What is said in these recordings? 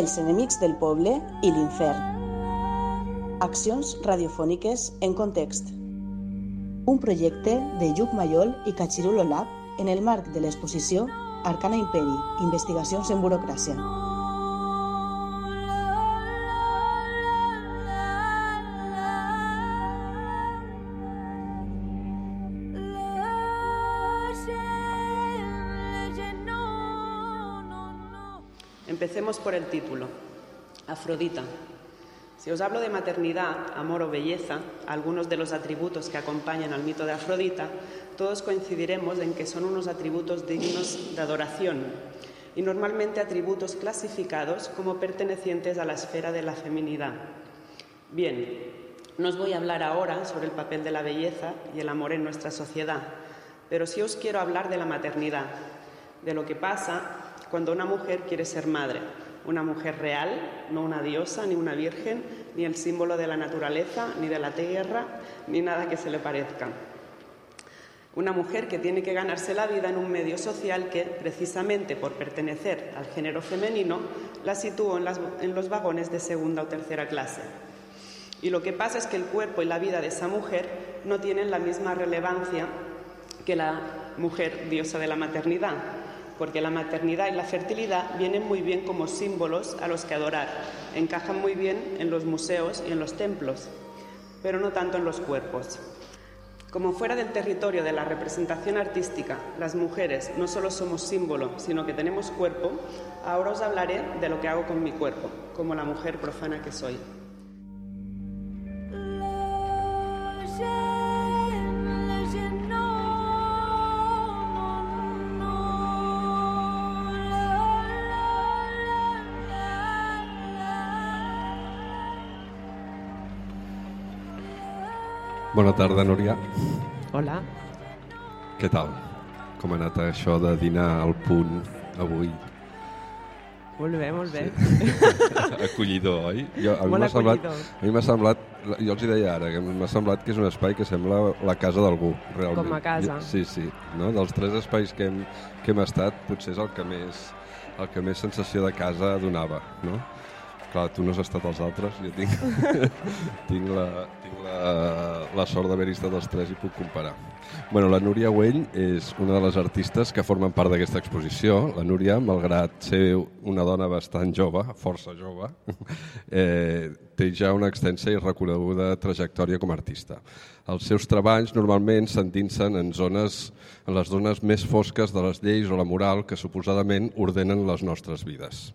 Els enemics del poble i l'infern. Accions radiofòniques en context. Un projecte de Lluc Mayol i Cachirulo Lab en el marc de l'exposició Arcana Imperi, investigacions en burocràcia. Por el título. Afrodita. Si os hablo de maternidad, amor o belleza, algunos de los atributos que acompañan al mito de Afrodita, todos coincidiremos en que son unos atributos dignos de adoración y normalmente atributos clasificados como pertenecientes a la esfera de la feminidad. Bien, no os voy a hablar ahora sobre el papel de la belleza y el amor en nuestra sociedad, pero sí os quiero hablar de la maternidad, de lo que pasa cuando una mujer quiere ser madre, una mujer real, no una diosa, ni una virgen, ni el símbolo de la naturaleza, ni de la tierra, ni nada que se le parezca. Una mujer que tiene que ganarse la vida en un medio social que, precisamente por pertenecer al género femenino, la situó en, las, en los vagones de segunda o tercera clase. Y lo que pasa es que el cuerpo y la vida de esa mujer no tienen la misma relevancia que la mujer diosa de la maternidad, porque la maternidad y la fertilidad vienen muy bien como símbolos a los que adorar, encajan muy bien en los museos y en los templos, pero no tanto en los cuerpos. Como fuera del territorio de la representación artística, las mujeres no solo somos símbolo, sino que tenemos cuerpo, ahora os hablaré de lo que hago con mi cuerpo, como la mujer profana que soy. Bona tarda, Núria. Hola. Què tal? Com ha anat això de dinar al punt avui? Molt bé, molt bé. Sí. acollidor, oi? Jo, a mi Molt m'ha semblat, a mi m'ha semblat, jo els hi deia ara, que m'ha semblat que és un espai que sembla la casa d'algú, realment. Com a casa. Sí, sí. No? Dels tres espais que hem, que hem estat, potser és el que més, el que més sensació de casa donava, no? Clar, tu no has estat als altres, jo tinc, tinc, la, tinc la, la sort d'haver-hi estat els tres i puc comparar. Bueno, la Núria Güell és una de les artistes que formen part d'aquesta exposició. La Núria, malgrat ser una dona bastant jove, força jove, eh, té ja una extensa i reconeguda trajectòria com a artista. Els seus treballs normalment s'endinsen en zones en les zones més fosques de les lleis o la moral que suposadament ordenen les nostres vides.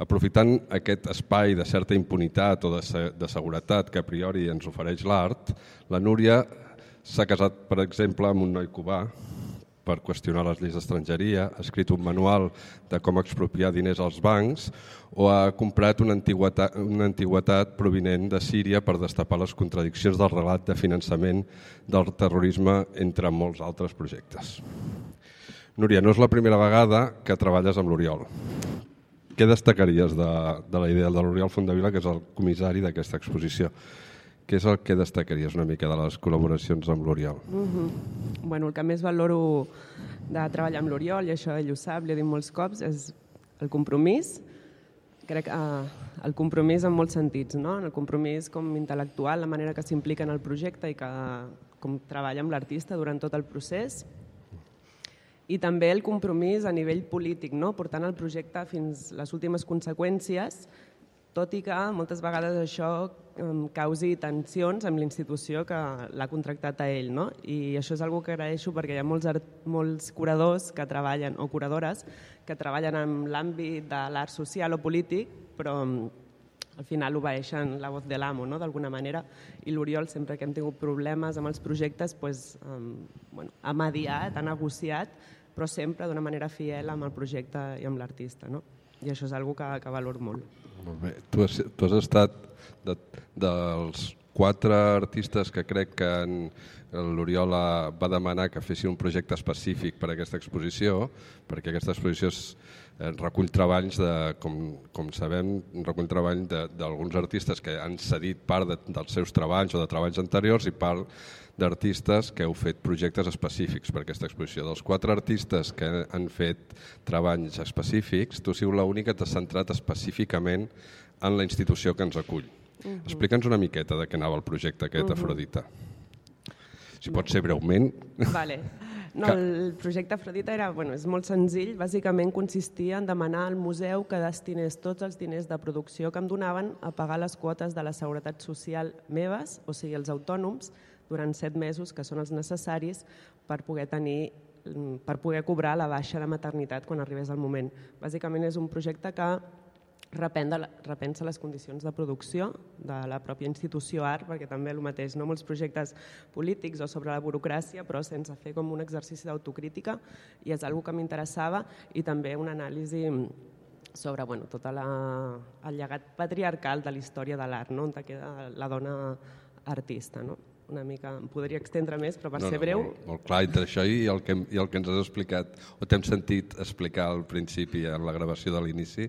Aprofitant aquest espai de certa impunitat o de, se de seguretat que a priori ens ofereix l'art, la Núria s'ha casat, per exemple, amb un noi cubà per qüestionar les lleis d'estrangeria, ha escrit un manual de com expropiar diners als bancs o ha comprat una antiguitat, una antiguitat provinent de Síria per destapar les contradiccions del relat de finançament del terrorisme entre molts altres projectes. Núria, no és la primera vegada que treballes amb l'Oriol. Què destacaries de, de la idea de l'Oriol Fondavila, que és el comissari d'aquesta exposició? Què és el que destacaries una mica de les col·laboracions amb l'Oriol? Mm -hmm. bueno, el que més valoro de treballar amb l'Oriol, i això ell ho sap, li he dit molts cops, és el compromís. Crec que eh, el compromís en molts sentits, no? el compromís com intel·lectual, la manera que s'implica en el projecte i que com treballa amb l'artista durant tot el procés, i també el compromís a nivell polític, no? portant el projecte fins les últimes conseqüències, tot i que moltes vegades això causi tensions amb l'institució que l'ha contractat a ell. No? I això és una que agraeixo perquè hi ha molts, art, molts curadors que treballen, o curadores que treballen en l'àmbit de l'art social o polític, però al final obeeixen la voz de l'amo, no? d'alguna manera, i l'Oriol, sempre que hem tingut problemes amb els projectes, pues, bueno, ha mediat, ha negociat, però sempre d'una manera fiel amb el projecte i amb l'artista. No? I això és una que, que valoro molt. Molt bé. Tu has, tu has estat de, dels quatre artistes que crec que l'Oriol va demanar que fessin un projecte específic per a aquesta exposició, perquè aquesta exposició eh, recull treballs, de, com, com sabem, recull treball d'alguns artistes que han cedit part de, dels seus treballs o de treballs anteriors i part d'artistes que heu fet projectes específics per aquesta exposició. Dels quatre artistes que han fet treballs específics, tu siu l'única que t'has centrat específicament en la institució que ens acull. Uh -huh. Explica'ns una miqueta de què anava el projecte aquest, uh -huh. Afrodita. Si pot ser breument. Vale. No, el projecte Afrodita era, bueno, és molt senzill, bàsicament consistia en demanar al museu que destinés tots els diners de producció que em donaven a pagar les quotes de la Seguretat Social meves, o sigui, els autònoms, durant set mesos, que són els necessaris per poder tenir per poder cobrar la baixa de maternitat quan arribés el moment. Bàsicament és un projecte que repensa les condicions de producció de la pròpia institució art, perquè també el mateix, no molts projectes polítics o sobre la burocràcia, però sense fer com un exercici d'autocrítica, i és una que m'interessava, i també una anàlisi sobre bueno, tot la, el llegat patriarcal de la història de l'art, no? on queda la dona artista. No? una mica, em podria extendre més, però per no, ser breu... No, molt, molt clar, entre això i el, que, i el que ens has explicat, o t'hem sentit explicar al principi en la gravació de l'inici,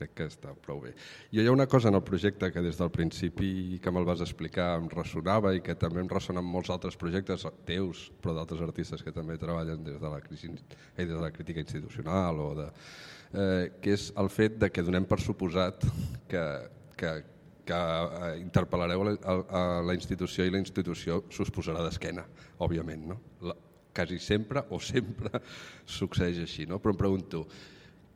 crec que està prou bé. Jo hi ha una cosa en el projecte que des del principi que me'l vas explicar em ressonava i que també em ressona en molts altres projectes teus, però d'altres artistes que també treballen des de la, crisi, eh, des de la crítica institucional o de, eh, que és el fet de que donem per suposat que, que, que eh, interpel·lareu a la, a la institució i la institució s'us posarà d'esquena, òbviament. No? La, quasi sempre o sempre succeeix així, no? però em pregunto,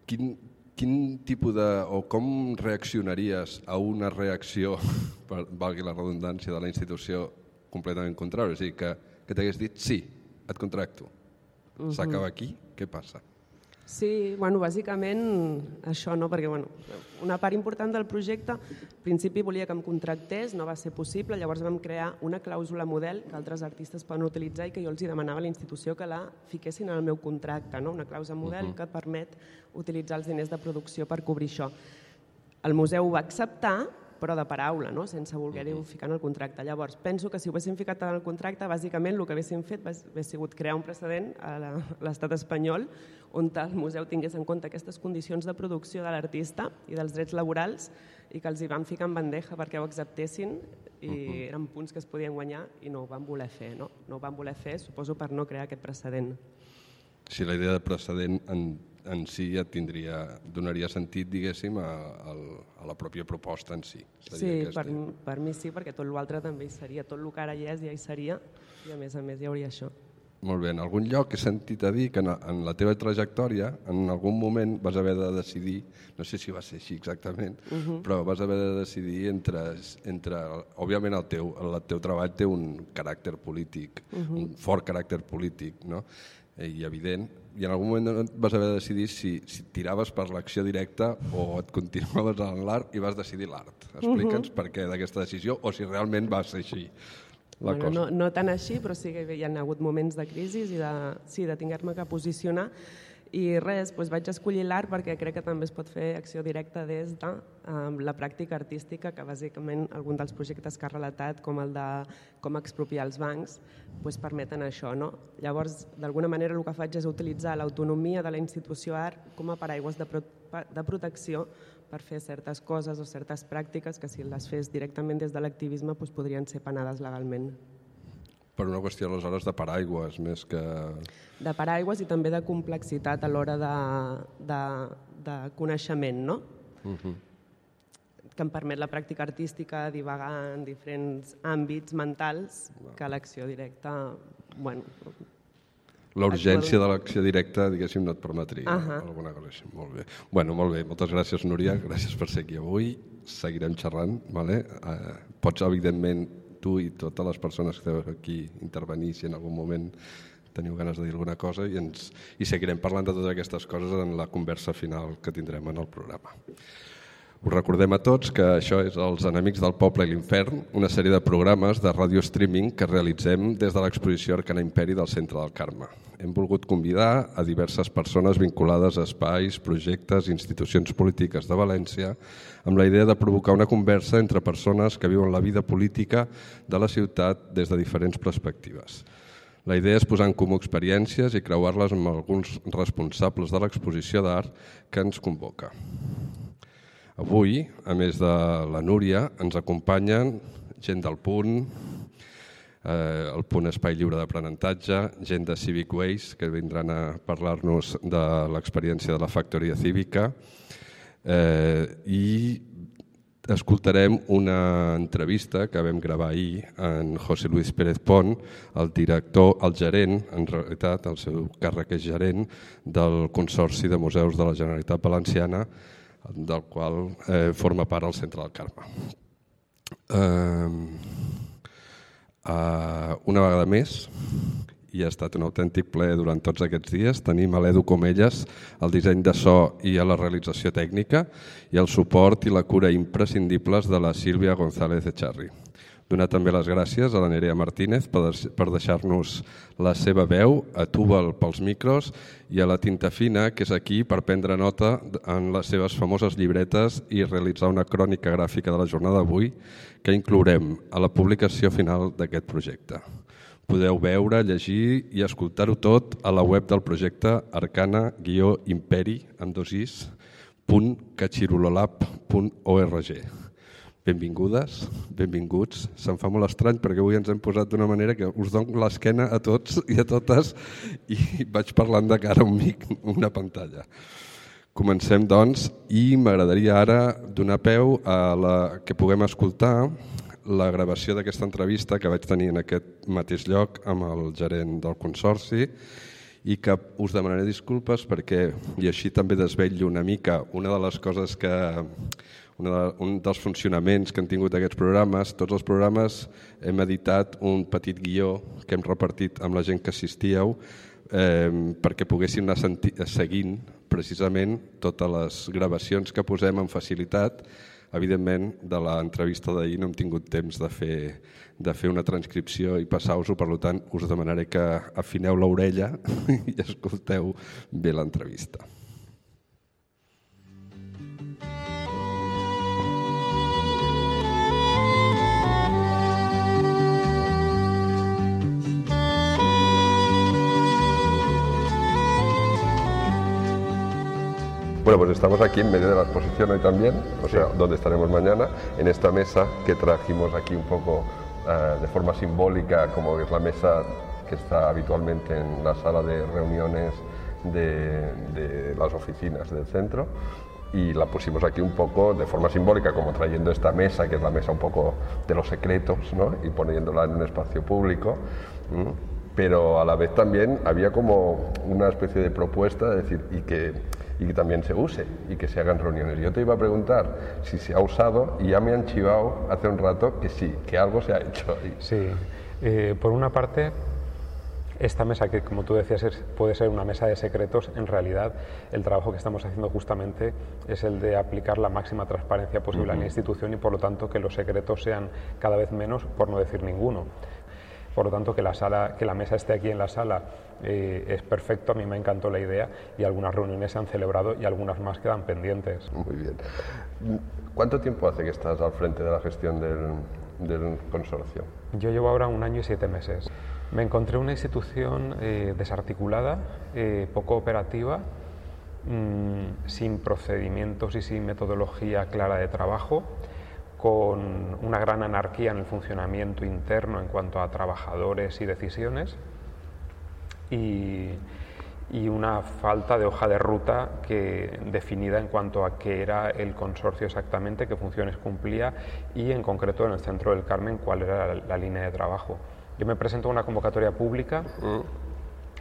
quin, quin tipus de, o com reaccionaries a una reacció, per, valgui la redundància, de la institució completament contrària? És a dir, que, que t'hagués dit sí, et contracto. Uh -huh. S'acaba aquí, què passa? Sí, bueno, bàsicament això, no? perquè bueno, una part important del projecte, al principi volia que em contractés, no va ser possible, llavors vam crear una clàusula model que altres artistes poden utilitzar i que jo els hi demanava a la institució que la fiquessin en el meu contracte, no? una clàusula model uh -huh. que permet utilitzar els diners de producció per cobrir això. El museu ho va acceptar, però de paraula, no? sense voler-ho ficar en el contracte. Llavors, penso que si ho haguéssim ficat en el contracte, bàsicament el que haguéssim fet hauria sigut crear un precedent a l'estat espanyol on el museu tingués en compte aquestes condicions de producció de l'artista i dels drets laborals i que els hi van ficar en bandeja perquè ho acceptessin i uh -huh. eren punts que es podien guanyar i no ho van voler fer. No, no ho van voler fer, suposo, per no crear aquest precedent. Si la idea de precedent en en si ja tindria, donaria sentit, diguéssim, a, a, a la pròpia proposta en si. Seria sí, per, per mi sí, perquè tot l'altre també hi seria, tot el que ara hi és ja hi seria, i a més a més hi hauria això. Molt bé, en algun lloc he sentit a dir que en, en la teva trajectòria, en algun moment vas haver de decidir, no sé si va ser així exactament, uh -huh. però vas haver de decidir entre, entre òbviament el teu, el teu treball té un caràcter polític, uh -huh. un fort caràcter polític, no? I evident, i en algun moment vas haver de decidir si, si tiraves per l'acció directa o et continuaves en l'art i vas decidir l'art. Explica'ns uh -huh. per què d'aquesta decisió o si realment va ser així. La bueno, cosa. No, no tan així, però sí que hi ha hagut moments de crisi i de, sí, de tinguer-me que posicionar i res, doncs vaig escollir l'art perquè crec que també es pot fer acció directa des de um, la pràctica artística, que bàsicament algun dels projectes que ha relatat, com el de com expropiar els bancs, doncs permeten això. No? Llavors, d'alguna manera el que faig és utilitzar l'autonomia de la institució art com a paraigües de, pro de protecció per fer certes coses o certes pràctiques que si les fes directament des de l'activisme doncs podrien ser penades legalment per una qüestió aleshores de paraigües més que... De paraigües i també de complexitat a l'hora de, de, de coneixement, no? Uh. -huh. que em permet la pràctica artística divagar en diferents àmbits mentals que l'acció directa, bueno... La urgència de l'acció directa, diguéssim, no et permetria uh -huh. alguna cosa així. Molt bé. Bueno, molt bé. Moltes gràcies, Núria. Gràcies per ser aquí avui. Seguirem xerrant. Vale? Uh, pots, evidentment, tu i totes les persones que esteu aquí intervenir si en algun moment teniu ganes de dir alguna cosa i, ens, i seguirem parlant de totes aquestes coses en la conversa final que tindrem en el programa. Us recordem a tots que això és Els Enemics del Poble i l'Infern, una sèrie de programes de ràdio streaming que realitzem des de l'exposició Arcana Imperi del Centre del Carme. Hem volgut convidar a diverses persones vinculades a espais, projectes i institucions polítiques de València amb la idea de provocar una conversa entre persones que viuen la vida política de la ciutat des de diferents perspectives. La idea és posar en comú experiències i creuar-les amb alguns responsables de l'exposició d'art que ens convoca. Avui, a més de la Núria, ens acompanyen gent del Punt, eh, el Punt Espai Lliure d'Aprenentatge, gent de Civic Ways, que vindran a parlar-nos de l'experiència de la factoria cívica, eh, i escoltarem una entrevista que vam gravar ahir en José Luis Pérez Pont, el director, el gerent, en realitat el seu càrrec és gerent del Consorci de Museus de la Generalitat Valenciana, del qual eh, forma part el Centre del Carme. Eh, eh, una vegada més, i ha estat un autèntic plaer durant tots aquests dies. Tenim a l'Edu Comelles el disseny de so i a la realització tècnica i el suport i la cura imprescindibles de la Sílvia González Echarri. Donar també les gràcies a la Nerea Martínez per deixar-nos la seva veu, a Túbal pels micros i a la Tinta Fina, que és aquí per prendre nota en les seves famoses llibretes i realitzar una crònica gràfica de la jornada d'avui que inclourem a la publicació final d'aquest projecte. Podeu veure, llegir i escoltar-ho tot a la web del projecte arcana-imperi. Benvingudes, benvinguts. Se'm fa molt estrany perquè avui ens hem posat d'una manera que us dono l'esquena a tots i a totes i vaig parlant de cara a un mic, una pantalla. Comencem, doncs, i m'agradaria ara donar peu a la que puguem escoltar la gravació d'aquesta entrevista que vaig tenir en aquest mateix lloc amb el gerent del Consorci i que us demanaré disculpes perquè, i així també desvetllo una mica, una de les coses que una de, un dels funcionaments que han tingut aquests programes, tots els programes hem editat un petit guió que hem repartit amb la gent que assistíeu eh, perquè poguessin anar seguint precisament totes les gravacions que posem amb facilitat Evidentment, de l'entrevista d'ahir no hem tingut temps de fer, de fer una transcripció i passar-vos-ho, per tant, us demanaré que afineu l'orella i escolteu bé l'entrevista. Bueno, pues estamos aquí en medio de la exposición hoy también, o sea, donde estaremos mañana, en esta mesa que trajimos aquí un poco uh, de forma simbólica, como es la mesa que está habitualmente en la sala de reuniones de, de las oficinas del centro y la pusimos aquí un poco de forma simbólica, como trayendo esta mesa, que es la mesa un poco de los secretos, ¿no? y poniéndola en un espacio público. Pero a la vez también había como una especie de propuesta, de decir, y que y que también se use y que se hagan reuniones. Yo te iba a preguntar si se ha usado y ya me han chivado hace un rato que sí, que algo se ha hecho. Sí, eh, por una parte, esta mesa que, como tú decías, puede ser una mesa de secretos, en realidad el trabajo que estamos haciendo justamente es el de aplicar la máxima transparencia posible a la institución y por lo tanto que los secretos sean cada vez menos, por no decir ninguno. Por lo tanto, que la, sala, que la mesa esté aquí en la sala eh, es perfecto, a mí me encantó la idea y algunas reuniones se han celebrado y algunas más quedan pendientes. Muy bien. ¿Cuánto tiempo hace que estás al frente de la gestión del, consorcio? Yo llevo ahora un año y siete meses. Me encontré una institución eh, desarticulada, eh, poco operativa, mm, sin procedimientos y sin metodología clara de trabajo con una gran anarquía en el funcionamiento interno en cuanto a trabajadores y decisiones y, una falta de hoja de ruta que, definida en cuanto a qué era el consorcio exactamente, qué funciones cumplía y en concreto en el centro del Carmen cuál era la, línea de trabajo. Yo me presento a una convocatoria pública.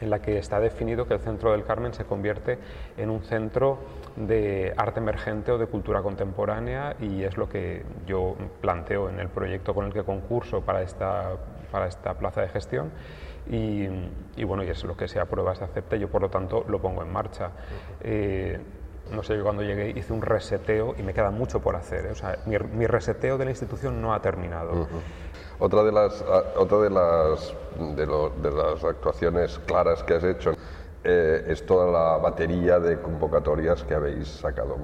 En la que está definido que el Centro del Carmen se convierte en un centro de arte emergente o de cultura contemporánea y es lo que yo planteo en el proyecto con el que concurso para esta, para esta plaza de gestión y, bueno, y es lo que se aprueba, se acepta y yo por lo tanto lo pongo en marcha. Eh, no sé, yo cuando llegué hice un reseteo y me queda mucho por hacer. ¿eh? O sea, mi, reseteo de la institución no ha terminado. Otra de las, ah, otra de las, de, las actuaciones claras que has hecho eh, es toda la batería de convocatorias que habéis sacado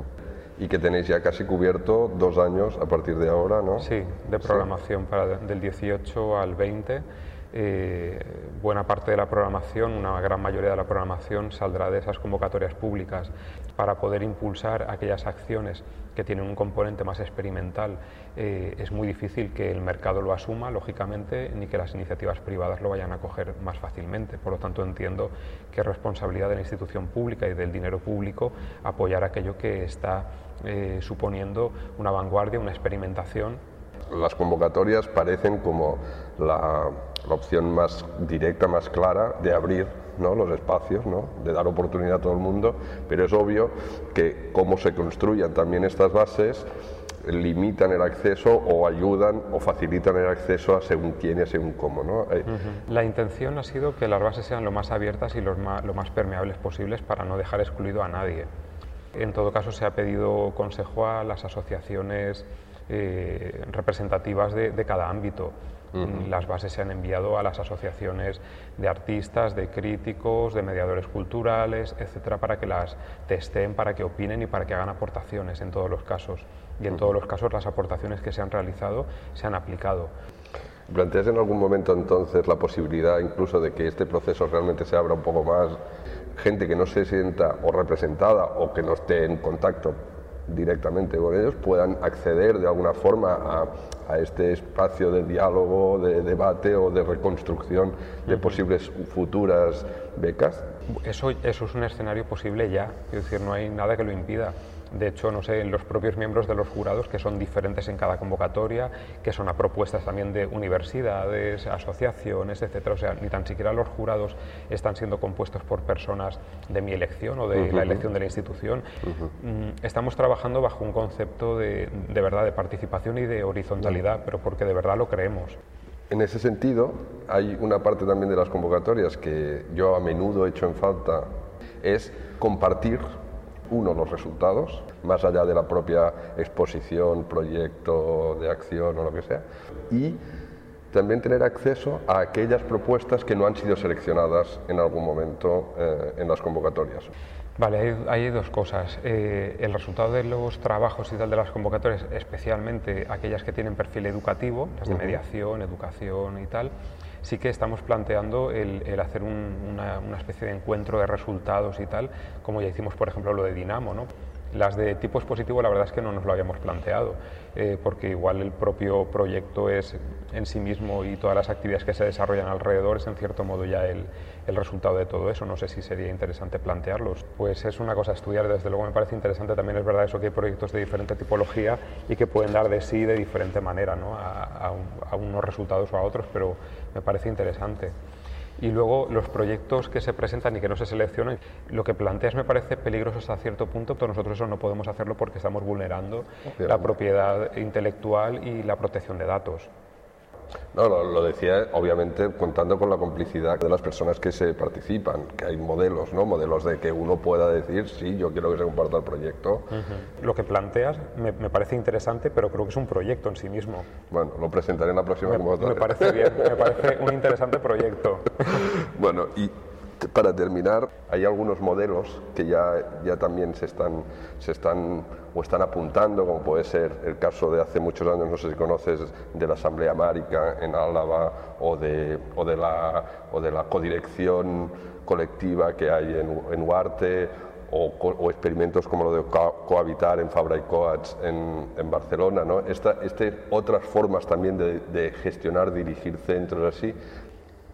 y que tenéis ya casi cubierto dos años a partir de ahora, ¿no? Sí, de programación Para del 18 al 20 eh, buena parte de la programación, una gran mayoría de la programación saldrá de esas convocatorias públicas para poder impulsar aquellas acciones que tienen un componente más experimental. Eh, es muy difícil que el mercado lo asuma, lógicamente, ni que las iniciativas privadas lo vayan a coger más fácilmente. Por lo tanto, entiendo que es responsabilidad de la institución pública y del dinero público apoyar aquello que está eh, suponiendo una vanguardia, una experimentación. Las convocatorias parecen como la la opción más directa, más clara de abrir los espacios, ¿no? de dar oportunidad a todo el mundo, pero es obvio que cómo se construyan también estas bases limitan el acceso o ayudan o facilitan el acceso a según quién y según cómo. ¿no? Eh, La intención ha sido que las bases sean lo más abiertas y lo más, permeables posibles para no dejar excluido a nadie. En todo caso, se ha pedido consejo a las asociaciones eh, representativas de cada ámbito. Las bases se han enviado a las asociaciones de artistas, de críticos, de mediadores culturales, etcétera, para que las testen, para que opinen y para que hagan aportaciones en todos los casos. Y en todos los casos las aportaciones que se han realizado se han aplicado. ¿Planteas en algún momento entonces la posibilidad incluso de que este proceso realmente se abra un poco más? Gente que no se sienta o representada o que no esté en contacto directamente con ellos puedan acceder de alguna forma a, este espacio de diálogo, de debate o de reconstrucción de posibles futuras becas? Eso, eso es un escenario posible ya, es decir, no hay nada que lo impida. De hecho, no sé, los propios miembros de los jurados, que son diferentes en cada convocatoria, que son a propuestas también de universidades, asociaciones, etcétera. O sea, ni tan siquiera los jurados están siendo compuestos por personas de mi elección o de la elección de la institución. Mm, estamos trabajando bajo un concepto de, de verdad de participación y de horizontalidad, pero porque de verdad lo creemos. En ese sentido, hay una parte también de las convocatorias que yo a menudo he hecho en falta, es compartir uno, los resultados, más allá de la propia exposición, proyecto de acción o lo que sea, y también tener acceso a aquellas propuestas que no han sido seleccionadas en algún momento eh, en las convocatorias. Vale, hay, dos cosas. Eh, el resultado de los trabajos y tal de las convocatorias, especialmente aquellas que tienen perfil educativo, las de mediación, educación y tal, sí que estamos planteando el, hacer una, especie de encuentro de resultados y tal, como ya hicimos, por ejemplo, lo de Dinamo. ¿no? Las de tipo expositivo, la verdad es que no nos lo habíamos planteado, eh, porque igual el propio proyecto es en sí mismo y todas las actividades que se desarrollan alrededor es en cierto modo ya el, el resultado de todo eso. No sé si sería interesante plantearlos. Pues es una cosa a estudiar, desde luego me parece interesante. También es verdad eso que hay proyectos de diferente tipología y que pueden dar de sí de diferente manera ¿no? a, a unos resultados o a otros, pero me parece interesante y luego los proyectos que se presentan y que no se seleccionan, lo que planteas me parece peligroso hasta cierto punto, pero nosotros eso no podemos hacerlo porque estamos vulnerando la propiedad intelectual y la protección de datos. No, lo, decía obviamente contando con la complicidad de las personas que se participan, que hay modelos, ¿no? Modelos de que uno pueda decir, sí, yo quiero que se comparta el proyecto. Lo que planteas me, parece interesante, pero creo que es un proyecto en sí mismo. Bueno, lo presentaré en la próxima me, Me parece bien, me parece un interesante proyecto. bueno, y para terminar, hay algunos modelos que ya, ya también se están, se están o están apuntando, como puede ser el caso de hace muchos años, no sé si conoces, de la Asamblea Márica en Álava o de, o de, la, o de la codirección colectiva que hay en, en Huarte o, experimentos como lo de cohabitar en Fabra y Coats en, en Barcelona. ¿no? Esta, este, otras formas también de gestionar, dirigir centros así,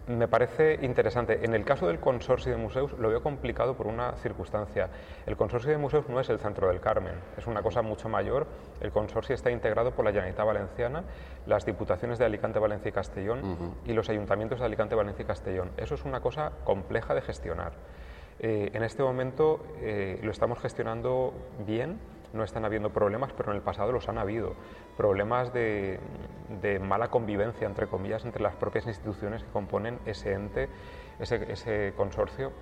me parece interesante. En el caso del consorcio de museos lo veo complicado por una circunstancia. El consorcio de museos no es el centro del Carmen, es una cosa mucho mayor. El consorcio está integrado por la Generalitat Valenciana, las diputaciones de Alicante, Valencia y Castellón y los ayuntamientos de Alicante, Valencia y Castellón. Eso es una cosa compleja de gestionar. Eh, en este momento eh, lo estamos gestionando bien, no están habiendo problemas, pero en el pasado los han habido. Problemas de, mala convivencia, entre comillas, entre las propias instituciones que componen ese ente, ese, consorcio.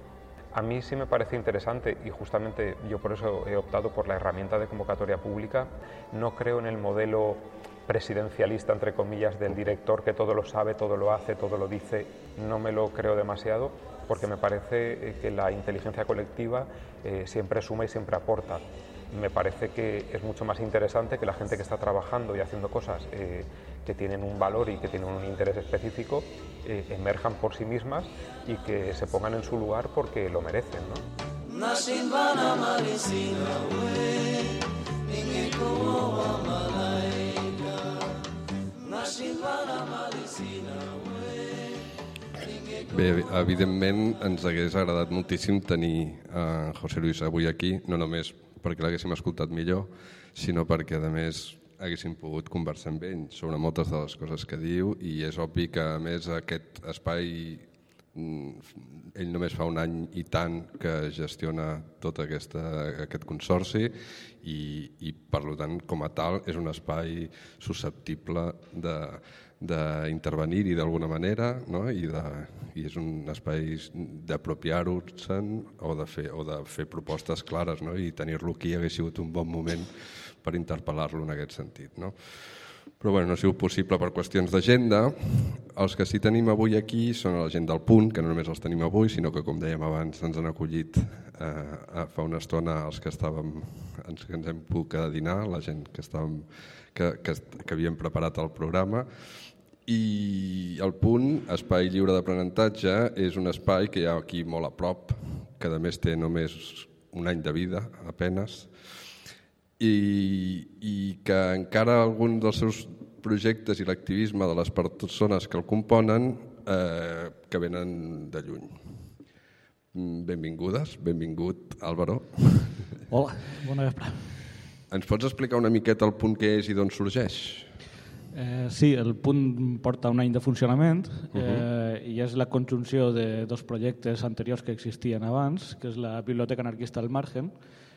A mí sí me parece interesante y justamente yo por eso he optado por la herramienta de convocatoria pública. No creo en el modelo presidencialista, entre comillas, del director que todo lo sabe, todo lo hace, todo lo dice. No me lo creo demasiado porque me parece eh, que la inteligencia colectiva eh, siempre suma y siempre aporta. Me parece que es mucho más interesante que la gente que está trabajando y haciendo cosas eh, que tienen un valor y que tienen un interés específico eh, emerjan por sí mismas y que se pongan en su lugar porque lo merecen. ¿no? Bé, evidentment ens hagués agradat moltíssim tenir a José Luis avui aquí, no només perquè l'haguéssim escoltat millor, sinó perquè, a més, haguéssim pogut conversar amb ell sobre moltes de les coses que diu i és obvi que, a més, aquest espai mm, ell només fa un any i tant que gestiona tot aquesta, aquest consorci i, i per tant com a tal és un espai susceptible de, d'intervenir-hi d'alguna manera no? I, de, i és un espai d'apropiar-se'n o, de fer, o de fer propostes clares no? i tenir-lo aquí hagués sigut un bon moment per interpel·lar-lo en aquest sentit. No? Però bueno, no ha sigut possible per qüestions d'agenda. Els que sí tenim avui aquí són la gent del punt, que no només els tenim avui, sinó que, com dèiem abans, ens han acollit eh, fa una estona els que estàvem, ens, que ens hem pogut quedar a dinar, la gent que, estàvem, que, que, que havíem preparat el programa, i el punt, Espai Lliure d'Aprenentatge, és un espai que hi ha aquí molt a prop, que a més té només un any de vida, apenes, i, i que encara algun dels seus projectes i l'activisme de les persones que el componen eh, que venen de lluny. Benvingudes, benvingut Álvaro. Hola, bona vespre. Ens pots explicar una miqueta el punt que és i d'on sorgeix? Eh, sí, el punt porta un any de funcionament uh -huh. eh, i és la conjunció de dos projectes anteriors que existien abans, que és la Biblioteca Anarquista al Margen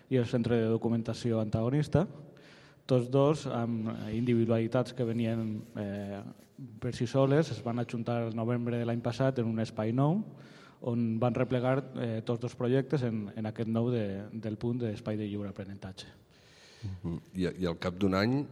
i el Centre de Documentació Antagonista, tots dos amb individualitats que venien eh, per si soles, es van ajuntar el novembre de l'any passat en un espai nou, on van replegar eh, tots dos projectes en, en aquest nou de, del punt d'espai de lliure aprenentatge. Uh -huh. I, I al cap d'un any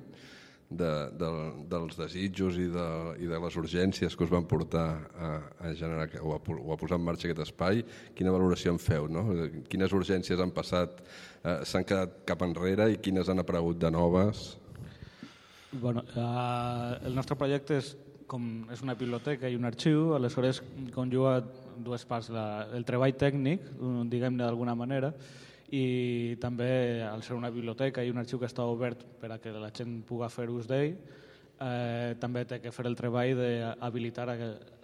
de, de, dels desitjos i de, i de les urgències que us van portar a, a generar o a, o a posar en marxa aquest espai, quina valoració en feu? No? Quines urgències han passat, eh, s'han quedat cap enrere i quines han aparegut de noves? Bueno, eh, el nostre projecte és, com és una biblioteca i un arxiu, aleshores conjuga dues parts, la, el treball tècnic, diguem-ne d'alguna manera, i també al ser una biblioteca i un arxiu que està obert per a que la gent pugui fer ús d'ell, eh, també té que fer el treball d'habilitar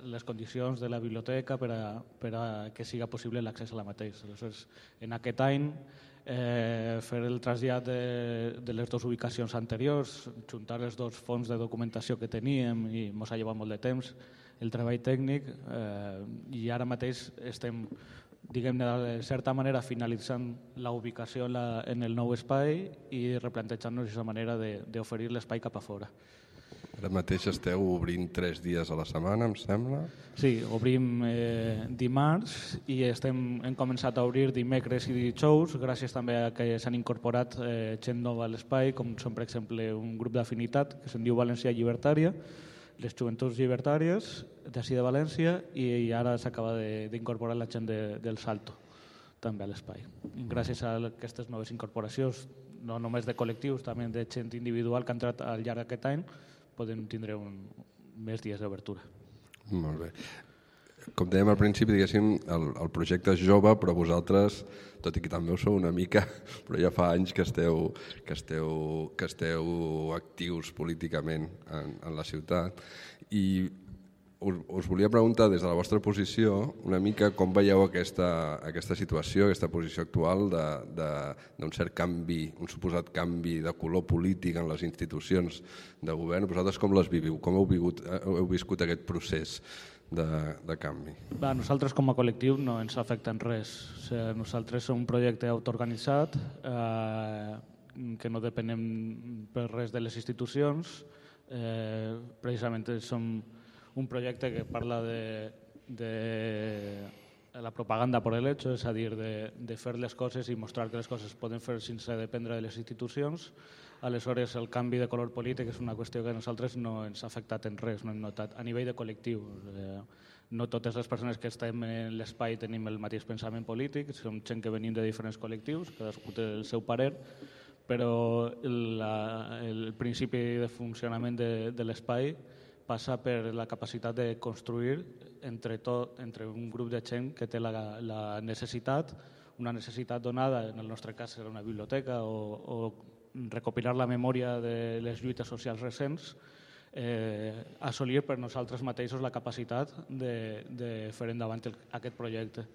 les condicions de la biblioteca per a, per a que siga possible l'accés a la mateixa. Aleshores, en aquest any, eh, fer el trasllat de, de les dues ubicacions anteriors, juntar els dos fons de documentació que teníem i ens ha llevat molt de temps, el treball tècnic, eh, i ara mateix estem diguem-ne, de certa manera finalitzant la ubicació en, la, en el nou espai i replantejant-nos aquesta manera d'oferir l'espai cap a fora. Ara mateix esteu obrint tres dies a la setmana, em sembla? Sí, obrim eh, dimarts i estem, hem començat a obrir dimecres i dijous, gràcies també a que s'han incorporat eh, gent nova a l'espai, com són, per exemple, un grup d'afinitat que se'n diu València Llibertària, les joventuts llibertàries d'ací de València i, i ara s'acaba d'incorporar la gent de, del Salto també a l'espai. Gràcies a aquestes noves incorporacions, no només de col·lectius, també de gent individual que ha entrat al llarg d'aquest any, podem tindre un, més dies d'obertura. Molt bé com dèiem al principi, diguéssim, el, el projecte és jove, però vosaltres, tot i que també ho sou una mica, però ja fa anys que esteu, que esteu, que esteu actius políticament en, en la ciutat. I us, us volia preguntar des de la vostra posició una mica com veieu aquesta, aquesta situació, aquesta posició actual d'un cert canvi, un suposat canvi de color polític en les institucions de govern. Vosaltres com les viviu? Com heu, vigut, heu viscut aquest procés de, de canvi? Va, nosaltres com a col·lectiu no ens afecta en res. O sigui, nosaltres som un projecte autoorganitzat eh, que no depenem per res de les institucions. Eh, precisament som un projecte que parla de, de la propaganda per hecho, és a dir, de, de fer les coses i mostrar que les coses poden fer sense dependre de les institucions Aleshores, el canvi de color polític és una qüestió que a nosaltres no ens ha afectat en res, no hem notat. A nivell de col·lectiu, eh, no totes les persones que estem en l'espai tenim el mateix pensament polític, som gent que venim de diferents col·lectius, cadascú té el seu parer, però la, el principi de funcionament de, de l'espai passa per la capacitat de construir entre, tot, entre un grup de gent que té la, la necessitat, una necessitat donada, en el nostre cas era una biblioteca, o, o recopilar la memòria de les lluites socials recents, eh, assolir per nosaltres mateixos la capacitat de, de fer endavant el, aquest projecte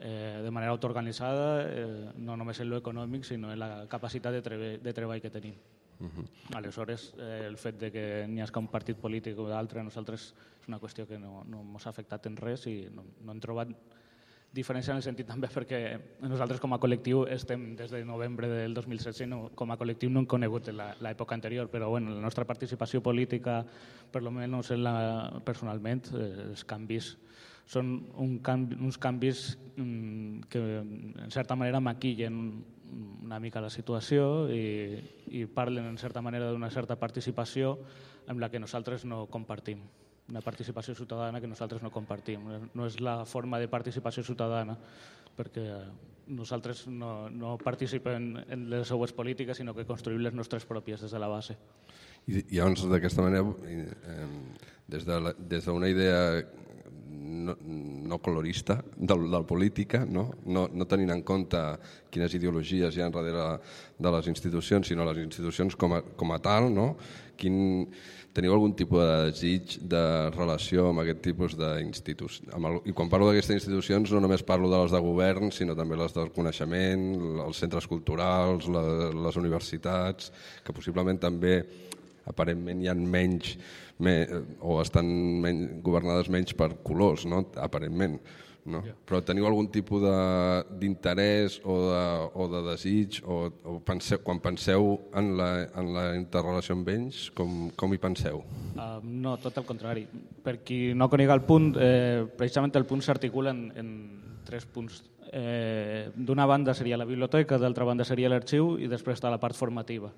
eh, de manera autoorganitzada, eh, no només en lo econòmic, sinó en la capacitat de, treball, de treball que tenim. Uh -huh. Aleshores, eh, el fet de que n'hi hagi un partit polític o d'altre, a nosaltres és una qüestió que no, no ens ha afectat en res i no, no hem trobat diferència en el sentit també perquè nosaltres com a col·lectiu estem des de novembre del 2016 no, com a col·lectiu no hem conegut l'època anterior, però bueno, la nostra participació política, per almenys en la, personalment, eh, els canvis són un canvi, uns canvis mm, que en certa manera maquillen una mica la situació i, i parlen en certa manera d'una certa participació amb la que nosaltres no compartim una participació ciutadana que nosaltres no compartim. No és la forma de participació ciutadana, perquè nosaltres no, no participem en les seues polítiques, sinó que construïm les nostres pròpies des de la base. I, llavors, d'aquesta manera, eh, des d'una de idea no, no colorista del, del política, no? No, no tenint en compte quines ideologies hi ha darrere de les institucions, sinó les institucions com a, com a tal, no? Quin, teniu algun tipus de desig de relació amb aquest tipus d'institucions? I quan parlo d'aquestes institucions no només parlo de les de govern, sinó també les del coneixement, els centres culturals, les, les universitats, que possiblement també aparentment hi ha menys me, o estan menys, governades menys per colors, no? aparentment. No? Yeah. Però teniu algun tipus d'interès o, de, o de desig o, o penseu, quan penseu en la, en la interrelació amb ells, com, com hi penseu? Uh, no, tot el contrari. Per qui no conega el punt, eh, precisament el punt s'articula en, en tres punts. Eh, D'una banda seria la biblioteca, d'altra banda seria l'arxiu i després està la part formativa.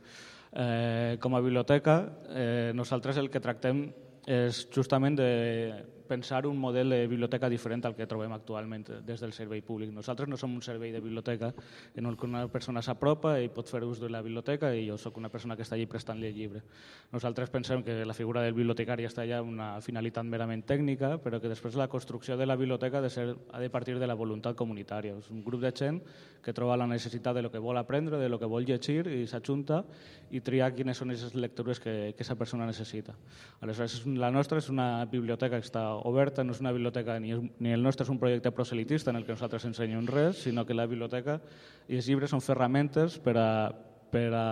Eh, com a biblioteca, eh, nosaltres el que tractem és justament de pensar un model de biblioteca diferent al que trobem actualment des del servei públic. Nosaltres no som un servei de biblioteca en el que una persona s'apropa i pot fer ús de la biblioteca i jo sóc una persona que està allí prestant-li el llibre. Nosaltres pensem que la figura del bibliotecari està allà una finalitat merament tècnica, però que després la construcció de la biblioteca ha de, ser, ha de partir de la voluntat comunitària. És un grup de gent que troba la necessitat de lo que vol aprendre, de lo que vol llegir i s'ajunta i triar quines són les lectures que aquesta persona necessita. Aleshores, la nostra és una biblioteca que està oberta, no és una biblioteca, ni, ni el nostre és un projecte proselitista en el que nosaltres ensenyem res, sinó que la biblioteca i els llibres són ferramentes per a, per a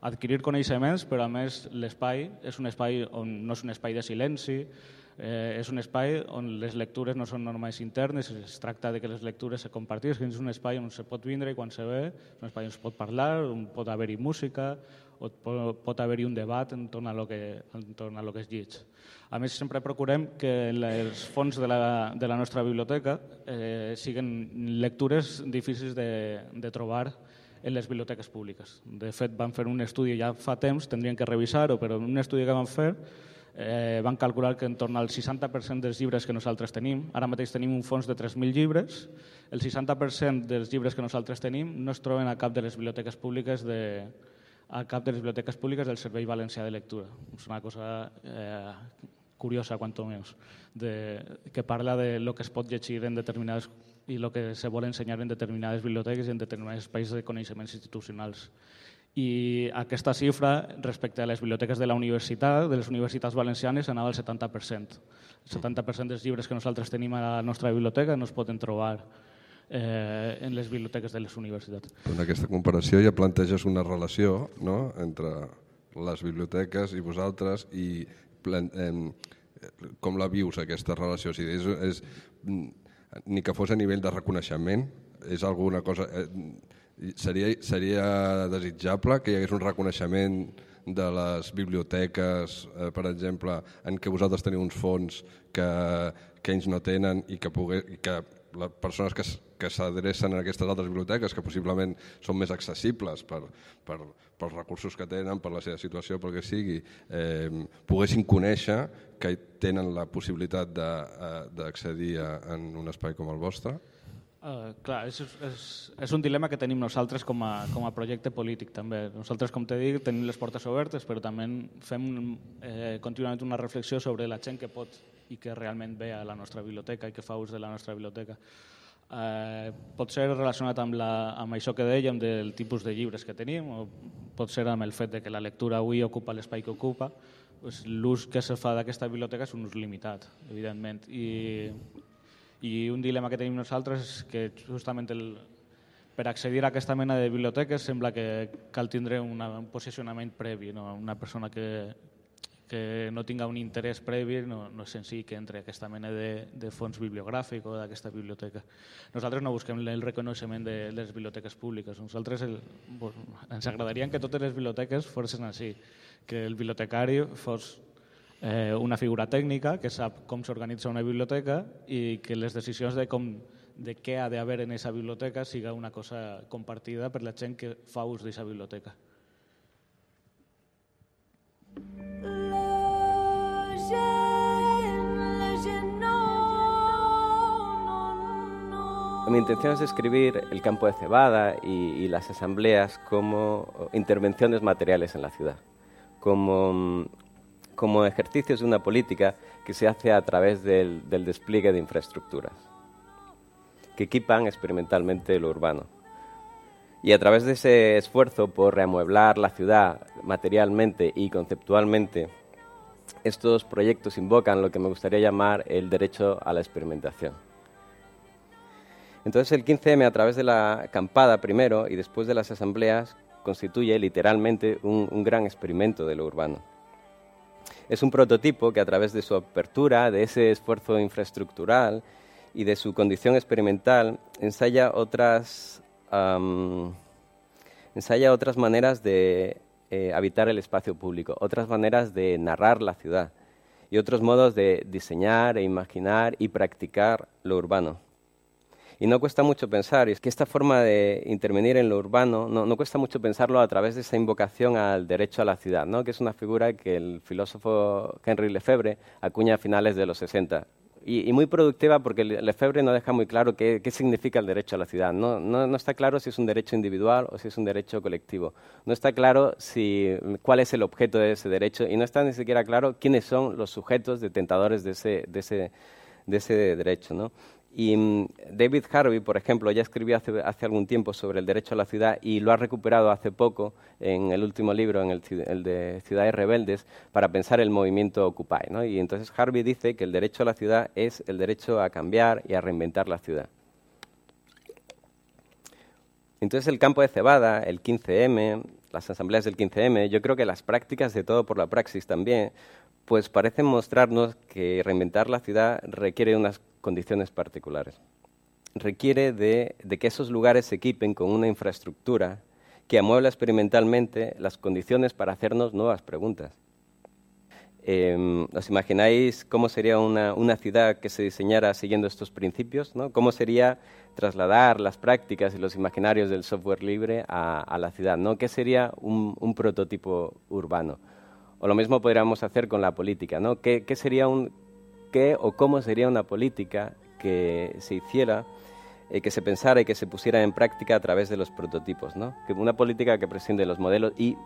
adquirir coneixements, però a més l'espai és un espai on no és un espai de silenci, eh, és un espai on les lectures no són normals internes, es tracta de que les lectures se compartissin, és un espai on se pot vindre i quan se ve, és un espai on es pot parlar, on pot haver-hi música, pot, pot haver-hi un debat entorn a lo que, entorn a lo que és lleig. A més, sempre procurem que els fons de la, de la nostra biblioteca eh, siguin lectures difícils de, de trobar en les biblioteques públiques. De fet, van fer un estudi ja fa temps, tindrien que revisar-ho, però un estudi que van fer eh, van calcular que en torn al 60% dels llibres que nosaltres tenim, ara mateix tenim un fons de 3.000 llibres, el 60% dels llibres que nosaltres tenim no es troben a cap de les biblioteques públiques de, a cap de les biblioteques públiques del Servei Valencià de Lectura. És una cosa eh, curiosa, o menys, de, que parla de lo que es pot llegir en determinades i el que se vol ensenyar en determinades biblioteques i en determinats espais de coneixements institucionals. I aquesta xifra, respecte a les biblioteques de la universitat, de les universitats valencianes, anava al 70%. El 70% dels llibres que nosaltres tenim a la nostra biblioteca no es poden trobar eh, en les biblioteques de les universitats. En aquesta comparació ja planteges una relació no? entre les biblioteques i vosaltres i eh, com la vius aquesta relació? O sigui, és, és, ni que fos a nivell de reconeixement, és alguna cosa... Eh, seria, seria desitjable que hi hagués un reconeixement de les biblioteques, eh, per exemple, en què vosaltres teniu uns fons que, que ells no tenen i que, pogué, i que les persones que, que s'adrecen a aquestes altres biblioteques, que possiblement són més accessibles per, per, pels recursos que tenen, per la seva situació, pel que sigui, eh, poguessin conèixer que tenen la possibilitat eh, d'accedir en un espai com el vostre? Uh, clar, és, és, és un dilema que tenim nosaltres com a, com a projecte polític també. Nosaltres, com t'he dit, tenim les portes obertes, però també fem eh, contínuament una reflexió sobre la gent que pot i que realment ve a la nostra biblioteca i que fa ús de la nostra biblioteca. Eh, pot ser relacionat amb, la, amb això que dèiem del tipus de llibres que tenim o pot ser amb el fet de que la lectura avui ocupa l'espai que ocupa. Pues, L'ús que se fa d'aquesta biblioteca és un ús limitat, evidentment. I i un dilema que tenim nosaltres és que justament el, per accedir a aquesta mena de biblioteques sembla que cal tindre una, un posicionament previ, no? una persona que, que no tinga un interès previ no, no és senzill que entre aquesta mena de, de fons bibliogràfic o d'aquesta biblioteca. Nosaltres no busquem el reconeixement de, les biblioteques públiques. Nosaltres el, ens agradaria que totes les biblioteques fossin així, que el bibliotecari fos eh, una figura tècnica que sap com s'organitza una biblioteca i que les decisions de, com, de què ha d'haver en aquesta biblioteca siga una cosa compartida per la gent que fa ús d'aquesta biblioteca. Mi intención es describir el campo de cebada y, y, las asambleas como intervenciones materiales en la ciudad, como como ejercicios de una política que se hace a través del, despliegue de infraestructuras, que equipan experimentalmente lo urbano. Y a través de ese esfuerzo por reamueblar la ciudad materialmente y conceptualmente, estos proyectos invocan lo que me gustaría llamar el derecho a la experimentación. Entonces el 15M a través de la acampada primero y después de las asambleas constituye literalmente un gran experimento de lo urbano es un prototipo que a través de su apertura, de ese esfuerzo infraestructural y de su condición experimental, ensaya otras, ensaya otras maneras de eh, habitar el espacio público, otras maneras de narrar la ciudad y otros modos de diseñar e imaginar y practicar lo urbano. Y no cuesta mucho pensar, y es que esta forma de intervenir en lo urbano, no, no, cuesta mucho pensarlo a través de esa invocación al derecho a la ciudad, ¿no? que es una figura que el filósofo Henry Lefebvre acuña a finales de los 60. Y, y muy productiva porque Lefebvre no deja muy claro qué, qué significa el derecho a la ciudad. No, no, no, está claro si es un derecho individual o si es un derecho colectivo. No está claro si, cuál es el objeto de ese derecho y no está ni siquiera claro quiénes son los sujetos detentadores de ese, de ese, de ese derecho. ¿no? Y mm, David Harvey, por ejemplo, ya escribió hace, algún tiempo sobre el derecho a la ciudad y lo ha recuperado hace poco en el último libro, en el, el de Ciudades Rebeldes, para pensar el movimiento Occupy. ¿no? Y entonces Harvey dice que el derecho a la ciudad es el derecho a cambiar y a reinventar la ciudad. Entonces el campo de cebada, el 15M, las asambleas del 15M, yo creo que las prácticas de todo por la praxis también, pues parecen mostrarnos que reinventar la ciudad requiere unas condiciones particulares. Requiere de, que esos lugares se equipen con una infraestructura que amuebla experimentalmente las condiciones para hacernos nuevas preguntas. Eh, ¿Os imagináis cómo sería una, ciudad que se diseñara siguiendo estos principios? ¿Cómo sería trasladar las prácticas y los imaginarios del software libre a, la ciudad? ¿Qué sería un, prototipo urbano? O lo mismo podríamos hacer con la política. ¿Qué, qué sería un, qué o cómo sería una política que se hiciera, eh, que se pensara y que se pusiera en práctica a través de los prototipos, ¿no? Que una política que prescinde de los modelos y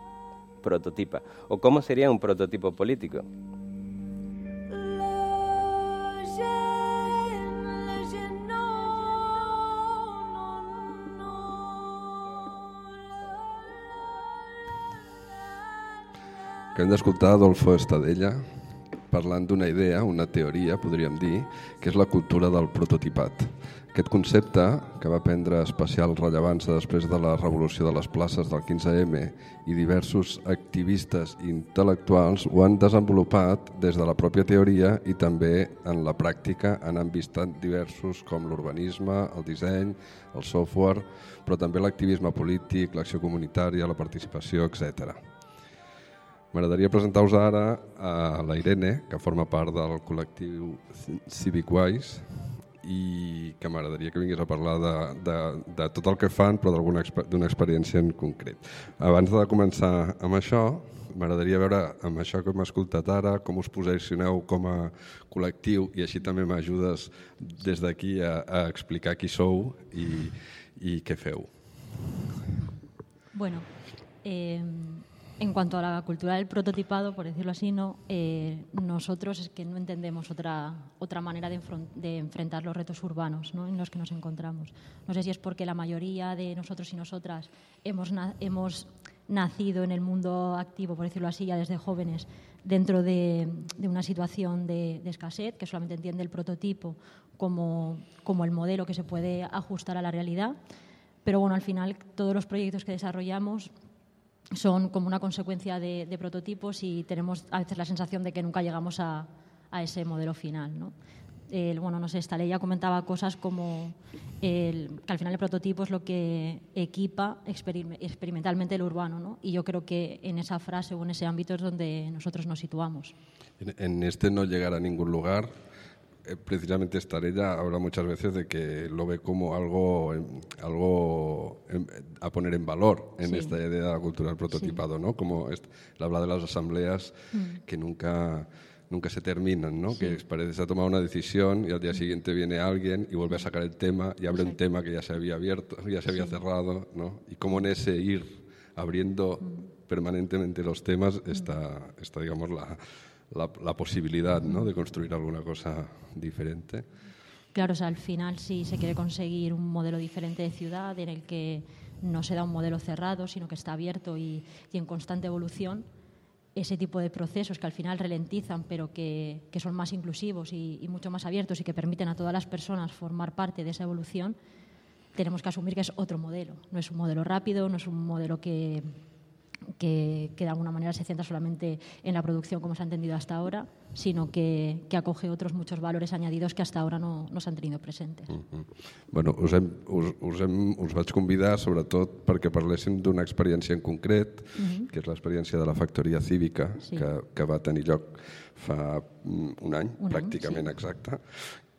prototipa. ¿O cómo sería un prototipo político? que hem d'escoltar Adolfo Estadella parlant d'una idea, una teoria, podríem dir, que és la cultura del prototipat. Aquest concepte, que va prendre especial rellevància després de la revolució de les places del 15M i diversos activistes intel·lectuals ho han desenvolupat des de la pròpia teoria i també en la pràctica han vistat diversos com l'urbanisme, el disseny, el software, però també l'activisme polític, l'acció comunitària, la participació, etc. M'agradaria presentar-vos ara a la Irene, que forma part del col·lectiu CivicWise i que m'agradaria que vingués a parlar de, de, de tot el que fan, però d'una exper experiència en concret. Abans de començar amb això, m'agradaria veure amb això que hem escoltat ara, com us posicioneu com a col·lectiu i així també m'ajudes des d'aquí a, a explicar qui sou i, i què feu. Bueno, eh, En cuanto a la cultura del prototipado, por decirlo así, no, eh, nosotros es que no entendemos otra, otra manera de, enfrentar los retos urbanos ¿no? en los que nos encontramos. No sé si es porque la mayoría de nosotros y nosotras hemos, hemos nacido en el mundo activo, por decirlo así, ya desde jóvenes, dentro de, de una situación de, de, escasez, que solamente entiende el prototipo como, como el modelo que se puede ajustar a la realidad. Pero bueno, al final todos los proyectos que desarrollamos son como una consecuencia de, de, prototipos y tenemos a veces la sensación de que nunca llegamos a, a ese modelo final. ¿no? El, bueno, no sé, esta ley ya comentaba cosas como el, que al final el prototipo es lo que equipa experimentalmente el urbano, ¿no? y yo creo que en esa frase o en ese ámbito es donde nosotros nos situamos. En, en este no llegar a ningún lugar Eh, precisamente esta ella habla muchas veces de que lo ve como algo, algo a poner en valor en sí. esta idea de la cultura del prototipado, sí. ¿no? Como es, habla de las asambleas mm. que nunca nunca se terminan, ¿no? Sí. Que parece que se ha tomado una decisión y al día mm. siguiente viene alguien y vuelve a sacar el tema y abre Exacto. un tema que ya se había abierto, ya se había cerrado, ¿no? Y como en ese ir abriendo mm. permanentemente los temas está, está digamos, la, la, la posibilidad ¿no? de construir alguna cosa diferente. Claro, o sea, al final si se quiere conseguir un modelo diferente de ciudad en el que no se da un modelo cerrado, sino que está abierto y, y en constante evolución, ese tipo de procesos que al final ralentizan, pero que, que son más inclusivos y, y, mucho más abiertos y que permiten a todas las personas formar parte de esa evolución, tenemos que asumir que es otro modelo. No es un modelo rápido, no es un modelo que, que, que, de alguna manera se centra solamente en la producción como se ha entendido hasta ahora, sino que, que acoge otros muchos valores añadidos que hasta ahora no, no s'han tenido presentes. Mm -hmm. bueno, us, hem, us, us, hem, us vaig convidar sobretot perquè parléssim d'una experiència en concret, mm -hmm. que és l'experiència de la factoria cívica, sí. que, que va tenir lloc fa un any, un pràcticament any, sí. exacte,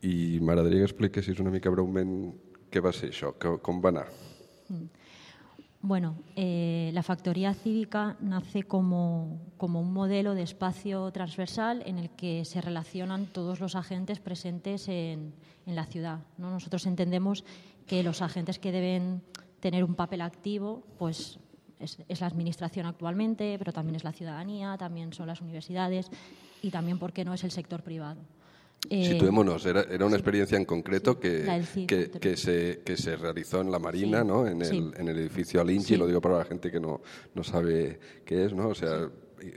i m'agradaria que expliquessis una mica breument què va ser això, que, com va anar. Mm. Bueno, eh, la factoría cívica nace como, como, un modelo de espacio transversal en el que se relacionan todos los agentes presentes en, en la ciudad. ¿no? Nosotros entendemos que los agentes que deben tener un papel activo, pues es, es, la administración actualmente, pero también es la ciudadanía, también son las universidades y también, ¿por qué no?, es el sector privado. Eh, Situémonos, era, era, una sí, experiencia en concreto sí, que, que, que, se, que se realizó en la Marina, sí, ¿no? en, el, en el edificio Alinchi, lo digo para la gente que no, no sabe qué es, ¿no? o sea,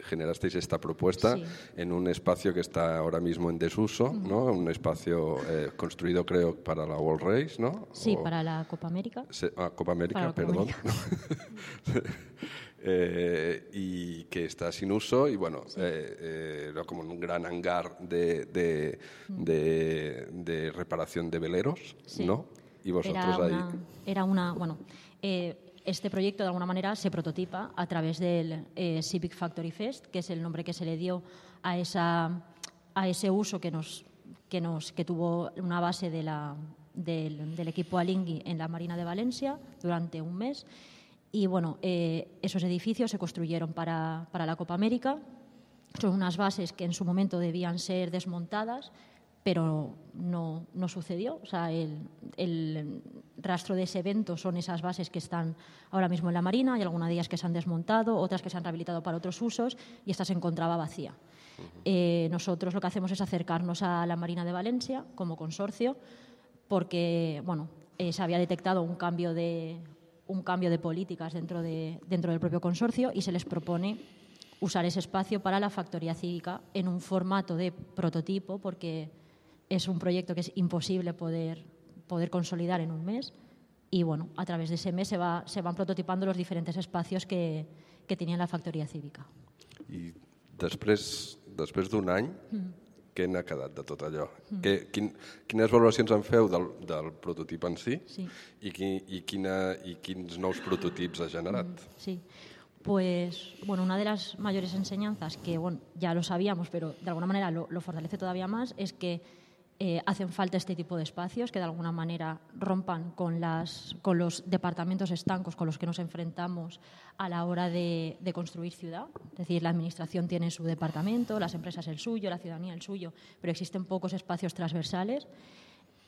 generasteis esta propuesta en un espacio que está ahora mismo en desuso, ¿no? un espacio eh, construido creo para la World Race, ¿no? Sí, o, para la Copa América. Se, ah, Copa América, Copa perdón. América. eh, y que está sin uso y bueno, sí. eh, era como un gran hangar de, de, mm. de, de reparación de veleros, sí. ¿no? Y vosotros era ahí... Una, era una, bueno, eh, este proyecto de alguna manera se prototipa a través del eh, Civic Factory Fest, que es el nombre que se le dio a, esa, a ese uso que, nos, que, nos, que tuvo una base de la, del, del equipo Alingui en la Marina de Valencia durante un mes Y bueno, eh, esos edificios se construyeron para, para, la Copa América. Son unas bases que en su momento debían ser desmontadas, pero no, no sucedió. O sea, el, el, rastro de ese evento son esas bases que están ahora mismo en la Marina. Hay algunas de ellas que se han desmontado, otras que se han rehabilitado para otros usos y esta se encontraba vacía. Eh, nosotros lo que hacemos es acercarnos a la Marina de Valencia como consorcio porque bueno, eh, se había detectado un cambio de un cambio de políticas dentro, de, dentro del propio consorcio y se les propone usar ese espacio para la factoría cívica en un formato de prototipo, porque es un proyecto que es imposible poder, poder consolidar en un mes. Y bueno, a través de ese mes se, va, se van prototipando los diferentes espacios que, que tenía la factoría cívica. I després, després d'un any, mm. Què n'ha quedat de tot allò? Mm. Que, quin, quines valoracions en feu del, del prototip en si, sí. I, qui, i, quina, i quins nous prototips ha generat? Mm, sí. Pues, bueno, una de las mayores enseñanzas que, bueno, ya lo sabíamos, pero de alguna manera lo, lo fortalece todavía más, es que Eh, hacen falta este tipo de espacios que de alguna manera rompan con, los departamentos estancos con los que nos enfrentamos a la hora de, construir ciudad. Es decir, la administración tiene su departamento, las empresas el suyo, la ciudadanía el suyo, pero existen pocos espacios transversales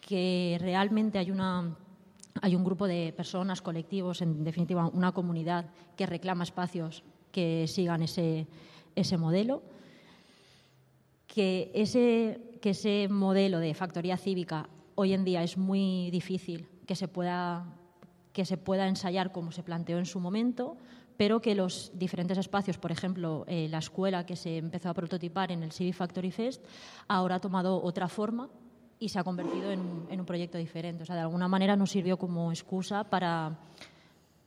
que realmente hay un grupo de personas, colectivos, en definitiva una comunidad que reclama espacios que sigan ese modelo, que ese, que ese modelo de factoría cívica hoy en día es muy difícil que se pueda, que se pueda ensayar como se planteó en su momento, pero que los diferentes espacios, por ejemplo, eh, la escuela que se empezó a prototipar en el Civic Factory Fest, ahora ha tomado otra forma y se ha convertido en un, en un, proyecto diferente. O sea, de alguna manera nos sirvió como excusa para,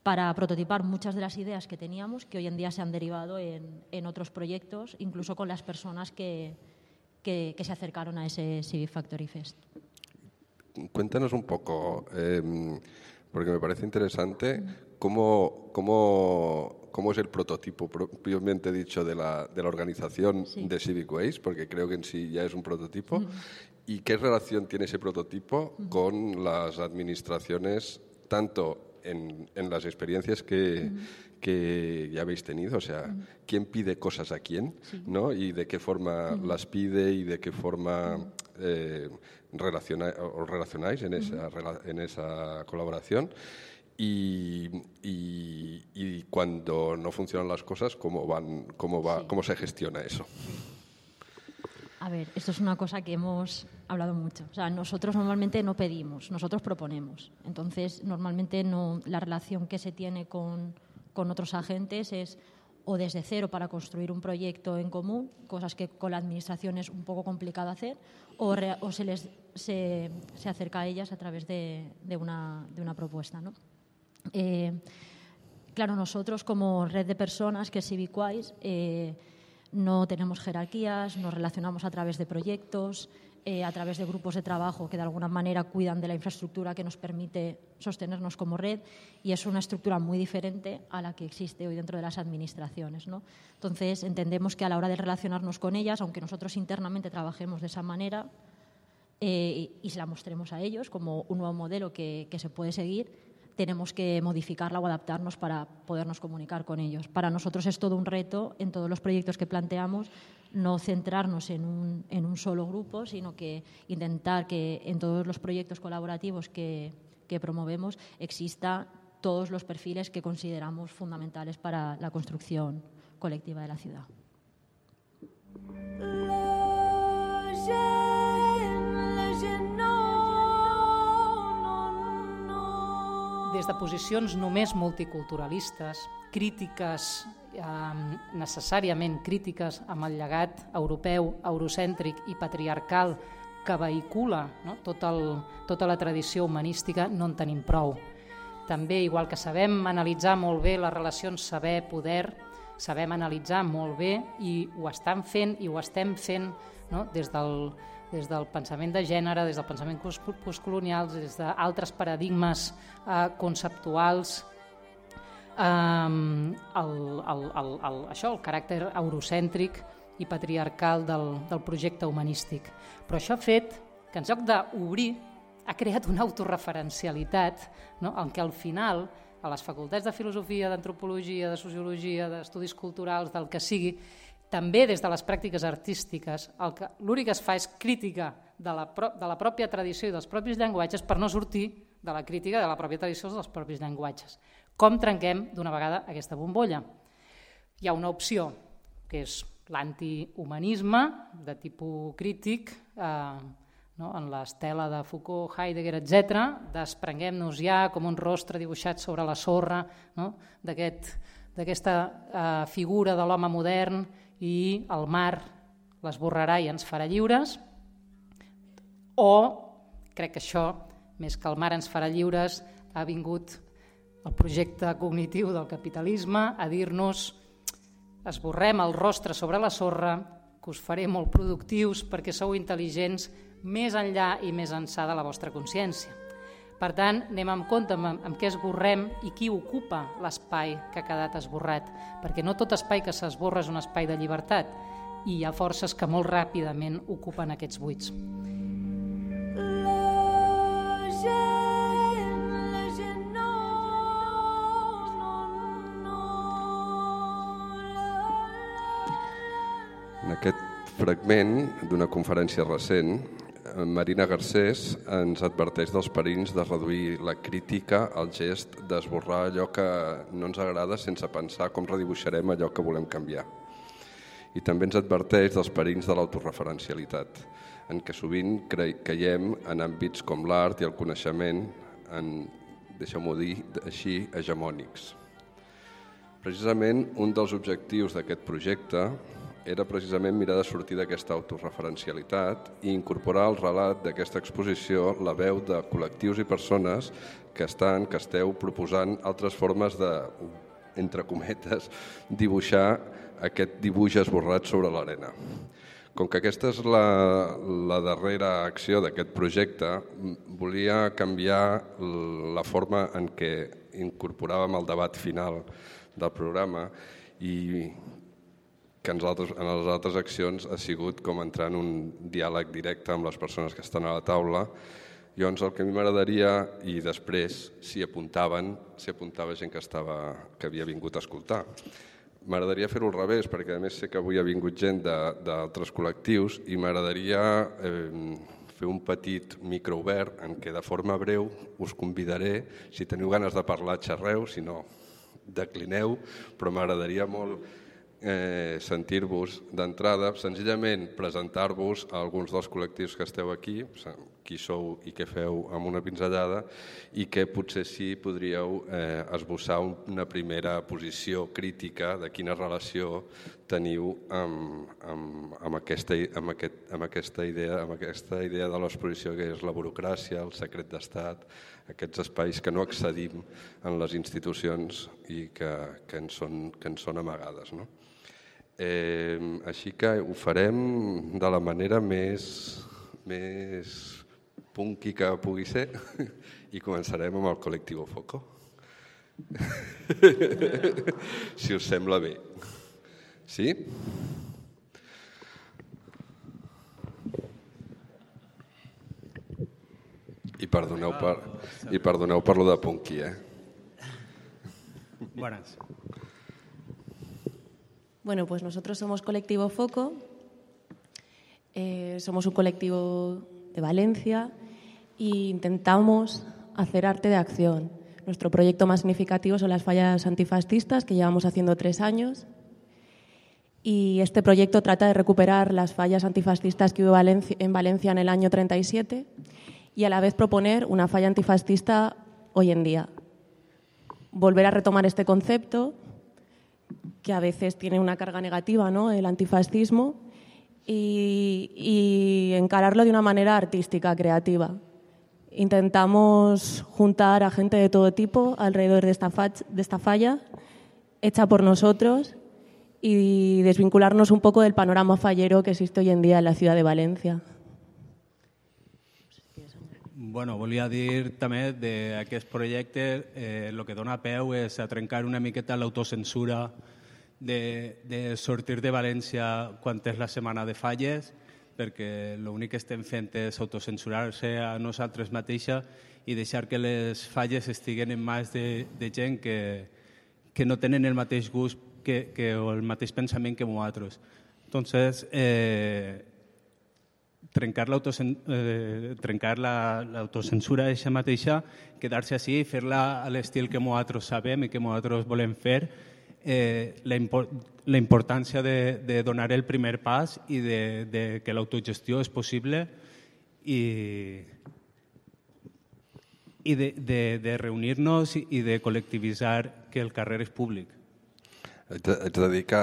para prototipar muchas de las ideas que teníamos, que hoy en día se han derivado en, en otros proyectos, incluso con las personas que, que, que, se acercaron a ese Civic Factory Fest. Cuéntanos un poco, eh, porque me parece interesante, cómo, cómo, cómo es el prototipo propiamente dicho de la, de la organización sí. de Civic Ways, porque creo que en sí ya es un prototipo, mm. ¿Y qué relación tiene ese prototipo con las administraciones, tanto en, en las experiencias que, que, ya habéis tenido? O sea, ¿quién pide cosas a quién? Sí. ¿no? Y de qué forma las pide y de qué forma eh, relaciona, os relacionáis en esa, en esa colaboración. Y, y, y, cuando no funcionan las cosas, ¿cómo, van, cómo, va, sí. cómo se gestiona eso? A ver, esto es una cosa que hemos hablado mucho. O sea, nosotros normalmente no pedimos, nosotros proponemos. Entonces, normalmente no, la relación que se tiene con, con otros agentes es o desde cero para construir un proyecto en común, cosas que con la administración es un poco complicado hacer, o, re, o se, les, se, se, acerca a ellas a través de, de, una, de una, propuesta. ¿no? Eh, claro, nosotros como red de personas, que es CivicWise, eh, no tenemos jerarquías, nos relacionamos a través de proyectos, eh, a través de grupos de trabajo que de alguna manera cuidan de la infraestructura que nos permite sostenernos como red y es una estructura muy diferente a la que existe hoy dentro de las administraciones. ¿no? Entonces, entendemos que a la hora de relacionarnos con ellas, aunque nosotros internamente trabajemos de esa manera eh, y, se la mostremos a ellos como un nuevo modelo que se puede seguir, tenemos que modificarla o adaptarnos para podernos comunicar con ellos. Para nosotros es todo un reto en todos los proyectos que planteamos no centrarnos en un, en un solo grupo, sino que intentar que en todos los proyectos colaborativos que, que promovemos exista todos los perfiles que consideramos fundamentales para la construcción colectiva de la ciudad. Des de posicions només multiculturalistes, crítiques, eh, necessàriament crítiques amb el llegat europeu, eurocèntric i patriarcal que vehicula no? Tot el, tota la tradició humanística, no en tenim prou. També, igual que sabem analitzar molt bé les relacions saber-poder, sabem analitzar molt bé i ho estan fent i ho estem fent no? des del des del pensament de gènere, des del pensament postcolonial, des d'altres paradigmes eh, conceptuals, eh, el, el, el, el, això, el caràcter eurocèntric i patriarcal del, del projecte humanístic. Però això ha fet que en lloc d'obrir ha creat una autorreferencialitat no? en què al final a les facultats de filosofia, d'antropologia, de sociologia, d'estudis culturals, del que sigui, també des de les pràctiques artístiques, l'únic que es fa és crítica de la, de la pròpia tradició i dels propis llenguatges per no sortir de la crítica de la pròpia tradició dels propis llenguatges. Com trenquem d'una vegada aquesta bombolla? Hi ha una opció, que és l'antihumanisme de tipus crític, eh, no? en l'estela de Foucault, Heidegger, etc. Desprenguem-nos ja com un rostre dibuixat sobre la sorra no? d'aquesta aquest, eh, figura de l'home modern i el mar l'esborrarà i ens farà lliures, o crec que això, més que el mar ens farà lliures, ha vingut el projecte cognitiu del capitalisme a dir-nos esborrem el rostre sobre la sorra, que us faré molt productius perquè sou intel·ligents més enllà i més ençà de la vostra consciència. Per tant, anem amb compte amb, amb què esborrem i qui ocupa l'espai que ha quedat esborrat, perquè no tot espai que s'esborra és un espai de llibertat i hi ha forces que molt ràpidament ocupen aquests buits. En aquest fragment d'una conferència recent, Marina Garcés ens adverteix dels perills de reduir la crítica al gest d'esborrar allò que no ens agrada sense pensar com redibuixarem allò que volem canviar. I també ens adverteix dels perills de l'autoreferencialitat, en què sovint caiem en àmbits com l'art i el coneixement, en, deixeu-m'ho dir així, hegemònics. Precisament un dels objectius d'aquest projecte era precisament mirar de sortir d'aquesta autorreferencialitat i incorporar al relat d'aquesta exposició la veu de col·lectius i persones que estan, que esteu proposant altres formes de, entre cometes, dibuixar aquest dibuix esborrat sobre l'arena. Com que aquesta és la, la darrera acció d'aquest projecte, volia canviar la forma en què incorporàvem el debat final del programa i que en altres, en les altres accions ha sigut com entrar en un diàleg directe amb les persones que estan a la taula. Llavors el que a mi m'agradaria, i després s'hi apuntaven, s'hi apuntava gent que, estava, que havia vingut a escoltar. M'agradaria fer-ho al revés, perquè a més sé que avui ha vingut gent d'altres col·lectius i m'agradaria eh, fer un petit microobert en què de forma breu us convidaré, si teniu ganes de parlar, xerreu, si no, declineu, però m'agradaria molt eh, sentir-vos d'entrada, senzillament presentar-vos a alguns dels col·lectius que esteu aquí, qui sou i què feu amb una pinzellada, i que potser sí podríeu eh, esbossar una primera posició crítica de quina relació teniu amb, amb, amb, aquesta, amb, aquest, amb, aquesta idea, amb aquesta idea de l'exposició que és la burocràcia, el secret d'estat, aquests espais que no accedim en les institucions i que, que, ens, són, que ens són amagades. No? Eh, així que ho farem de la manera més, més punky que pugui ser i començarem amb el col·lectiu Foco. si us sembla bé. Sí? I perdoneu per, i perdoneu per lo de punky, eh? Buenas. Bueno, pues nosotros somos Colectivo Foco, eh, somos un colectivo de Valencia e intentamos hacer arte de acción. Nuestro proyecto más significativo son las fallas antifascistas, que llevamos haciendo tres años. Y este proyecto trata de recuperar las fallas antifascistas que hubo en Valencia en el año 37 y a la vez proponer una falla antifascista hoy en día. Volver a retomar este concepto que a veces tiene una carga negativa, ¿no? el antifascismo, y, encararlo de una manera artística, creativa. Intentamos juntar a gente de todo tipo alrededor de esta, de esta falla, hecha por nosotros, y desvincularnos un poco del panorama fallero que existe hoy en día en la ciudad de Valencia. Bueno, volia dir també d'aquest projecte eh, el que dona peu és a trencar una miqueta l'autocensura de, de sortir de València quan és la setmana de falles, perquè l'únic que estem fent és autocensurar-se a nosaltres mateixa i deixar que les falles estiguen en mans de, de gent que, que no tenen el mateix gust que, que, o el mateix pensament que nosaltres. Entonces, eh, trencar eh, l'autocensura eixa mateixa, quedar-se així i fer-la a l'estil que nosaltres sabem i que nosaltres volem fer, eh, la, impor la importància de, de donar el primer pas i de, de que l'autogestió és possible i, i de, de, de reunir-nos i de col·lectivitzar que el carrer és públic. Haig de dir que,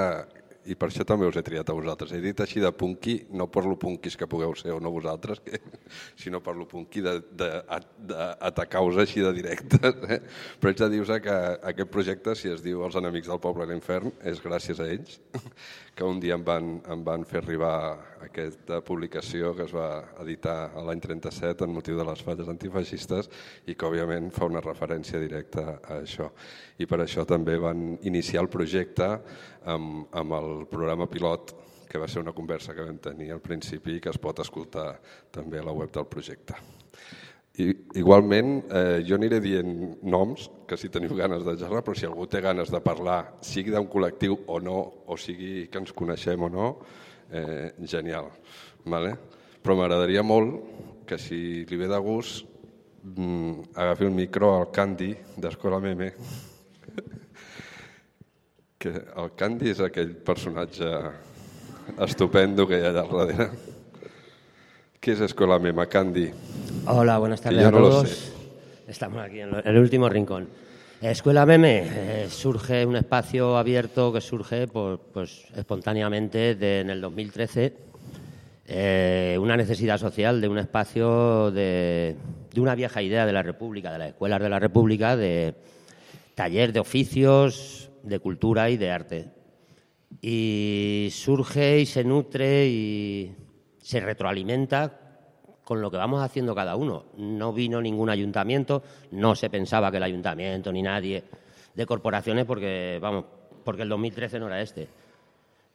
i per això també us he triat a vosaltres. He dit així de punky, no per lo punkis que pugueu ser o no vosaltres, que, sinó per lo punky d'atacar-vos així de directes. Eh? Però haig de dir que aquest projecte, si es diu Els enemics del poble i l'infern, és gràcies a ells, que un dia em van, em van fer arribar aquesta publicació que es va editar l'any 37 en motiu de les falles antifeixistes i que òbviament fa una referència directa a això. I per això també van iniciar el projecte amb, amb el programa pilot que va ser una conversa que vam tenir al principi i que es pot escoltar també a la web del projecte. I, igualment, eh, jo aniré dient noms, que si teniu ganes de xerrar, però si algú té ganes de parlar, sigui d'un col·lectiu o no, o sigui que ens coneixem o no, eh, genial. Vale? Però m'agradaria molt que si li ve de gust mm, agafi el micro al Candy d'Escola Meme, que el Candy és aquell personatge estupendo que hi ha allà darrere. ¿Qué es Escuela Meme, Candy? Hola, buenas tardes a todos. Estamos aquí en el último rincón. Escuela Meme eh, surge un espacio abierto que surge pues, espontáneamente en el 2013, eh, una necesidad social de un espacio de, de, una vieja idea de la República, de las escuelas de la República, de taller de oficios, de cultura y de arte. Y surge y se nutre y se retroalimenta con lo que vamos haciendo cada uno. No vino ningún ayuntamiento, no se pensaba que el ayuntamiento ni nadie de corporaciones porque vamos, porque el 2013 no era este.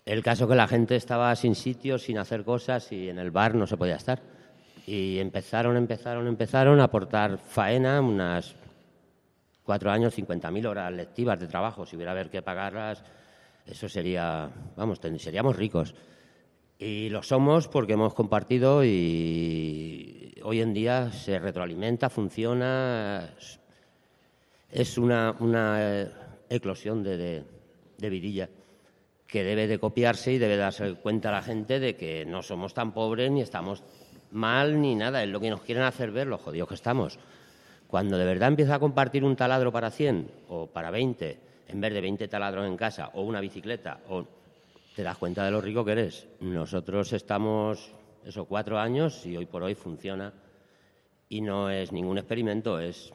El caso que la gente estaba sin sitio, sin hacer cosas y en el bar no se podía estar. Y empezaron, empezaron, empezaron a aportar faena, unas cuatro años, 50.000 horas lectivas de trabajo. Si hubiera haber que pagarlas, eso sería, vamos, seríamos ricos. Y lo somos porque hemos compartido y hoy en día se retroalimenta, funciona. Es una, una eclosión de, de, de, vidilla que debe de copiarse y debe darse cuenta a la gente de que no somos tan pobres ni estamos mal ni nada. Es lo que nos quieren hacer ver los jodidos que estamos. Cuando de verdad empieza a compartir un taladro para 100 o para 20, en vez de 20 taladros en casa o una bicicleta o te das cuenta de lo rico que eres. Nosotros estamos, esos cuatro años y hoy por hoy funciona. Y no es ningún experimento, es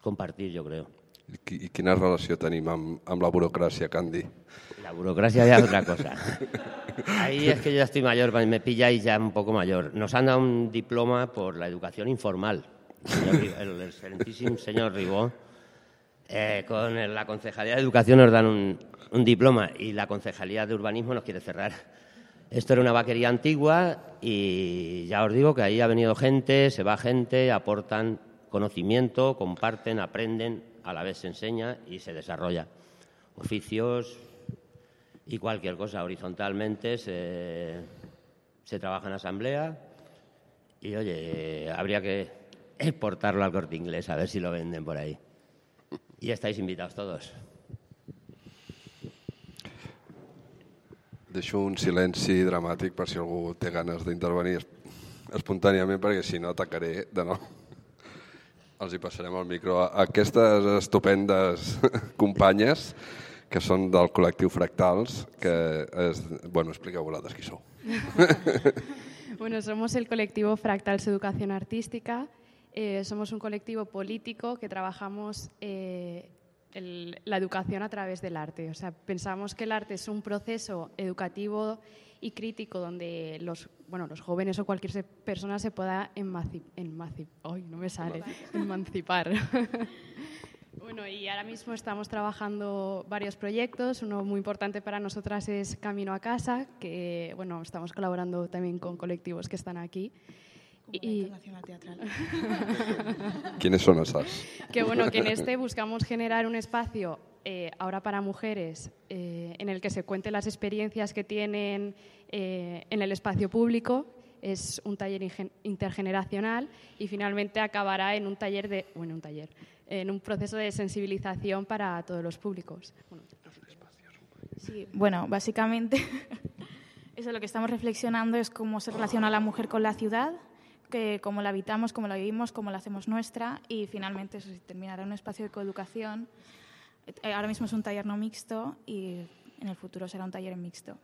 compartir, yo creo. I quina relació tenim amb, amb la burocràcia, Candy? La burocracia ya es otra cosa. Ahí es que yo ya estoy mayor, me pilláis ya un poco mayor. Nos han dado un diploma por la educación informal. El, el excelentísimo señor Ribó, eh, con la Concejalía de Educación nos dan un, un diploma y la Concejalía de Urbanismo nos quiere cerrar. Esto era una vaquería antigua y ya os digo que ahí ha venido gente, se va gente, aportan conocimiento, comparten, aprenden, a la vez se enseña y se desarrolla. Oficios y cualquier cosa horizontalmente se, se trabaja en asamblea y oye, habría que exportarlo al corte inglés a ver si lo venden por ahí. Y estáis invitados todos. Deixo un silenci dramàtic per si algú té ganes d'intervenir espontàniament, perquè si no atacaré de nou. Els hi passarem el micro a aquestes estupendes companyes que són del col·lectiu Fractals, que es... Bueno, expliqueu vosaltres qui sou. bueno, somos el colectivo Fractals Educación Artística. Eh, somos un colectivo político que trabajamos eh, el, la educación a través del arte. O sea, pensamos que el arte es un proceso educativo y crítico donde los, bueno, los jóvenes o cualquier persona se pueda emancipar. Emancip ¡Ay, no me sale! Emancipar. bueno, y ahora mismo estamos trabajando varios proyectos. Uno muy importante para nosotras es Camino a Casa, que bueno, estamos colaborando también con colectivos que están aquí. Y... Internacional Teatral. ¿Quiénes son esas? Que bueno, que en este buscamos generar un espacio eh, ahora para mujeres eh, en el que se cuenten las experiencias que tienen eh, en el espacio público. Es un taller intergeneracional y finalmente acabará en un taller de, bueno, un taller, en un proceso de sensibilización para todos los públicos. Bueno, sí, bueno básicamente eso lo que estamos reflexionando es cómo se relaciona la mujer con la ciudad que cómo la habitamos, cómo la vivimos, cómo la hacemos nuestra y finalmente eso, terminará un espacio de coeducación. Eh, ahora mismo es un taller no mixto y en el futuro será un taller mixto.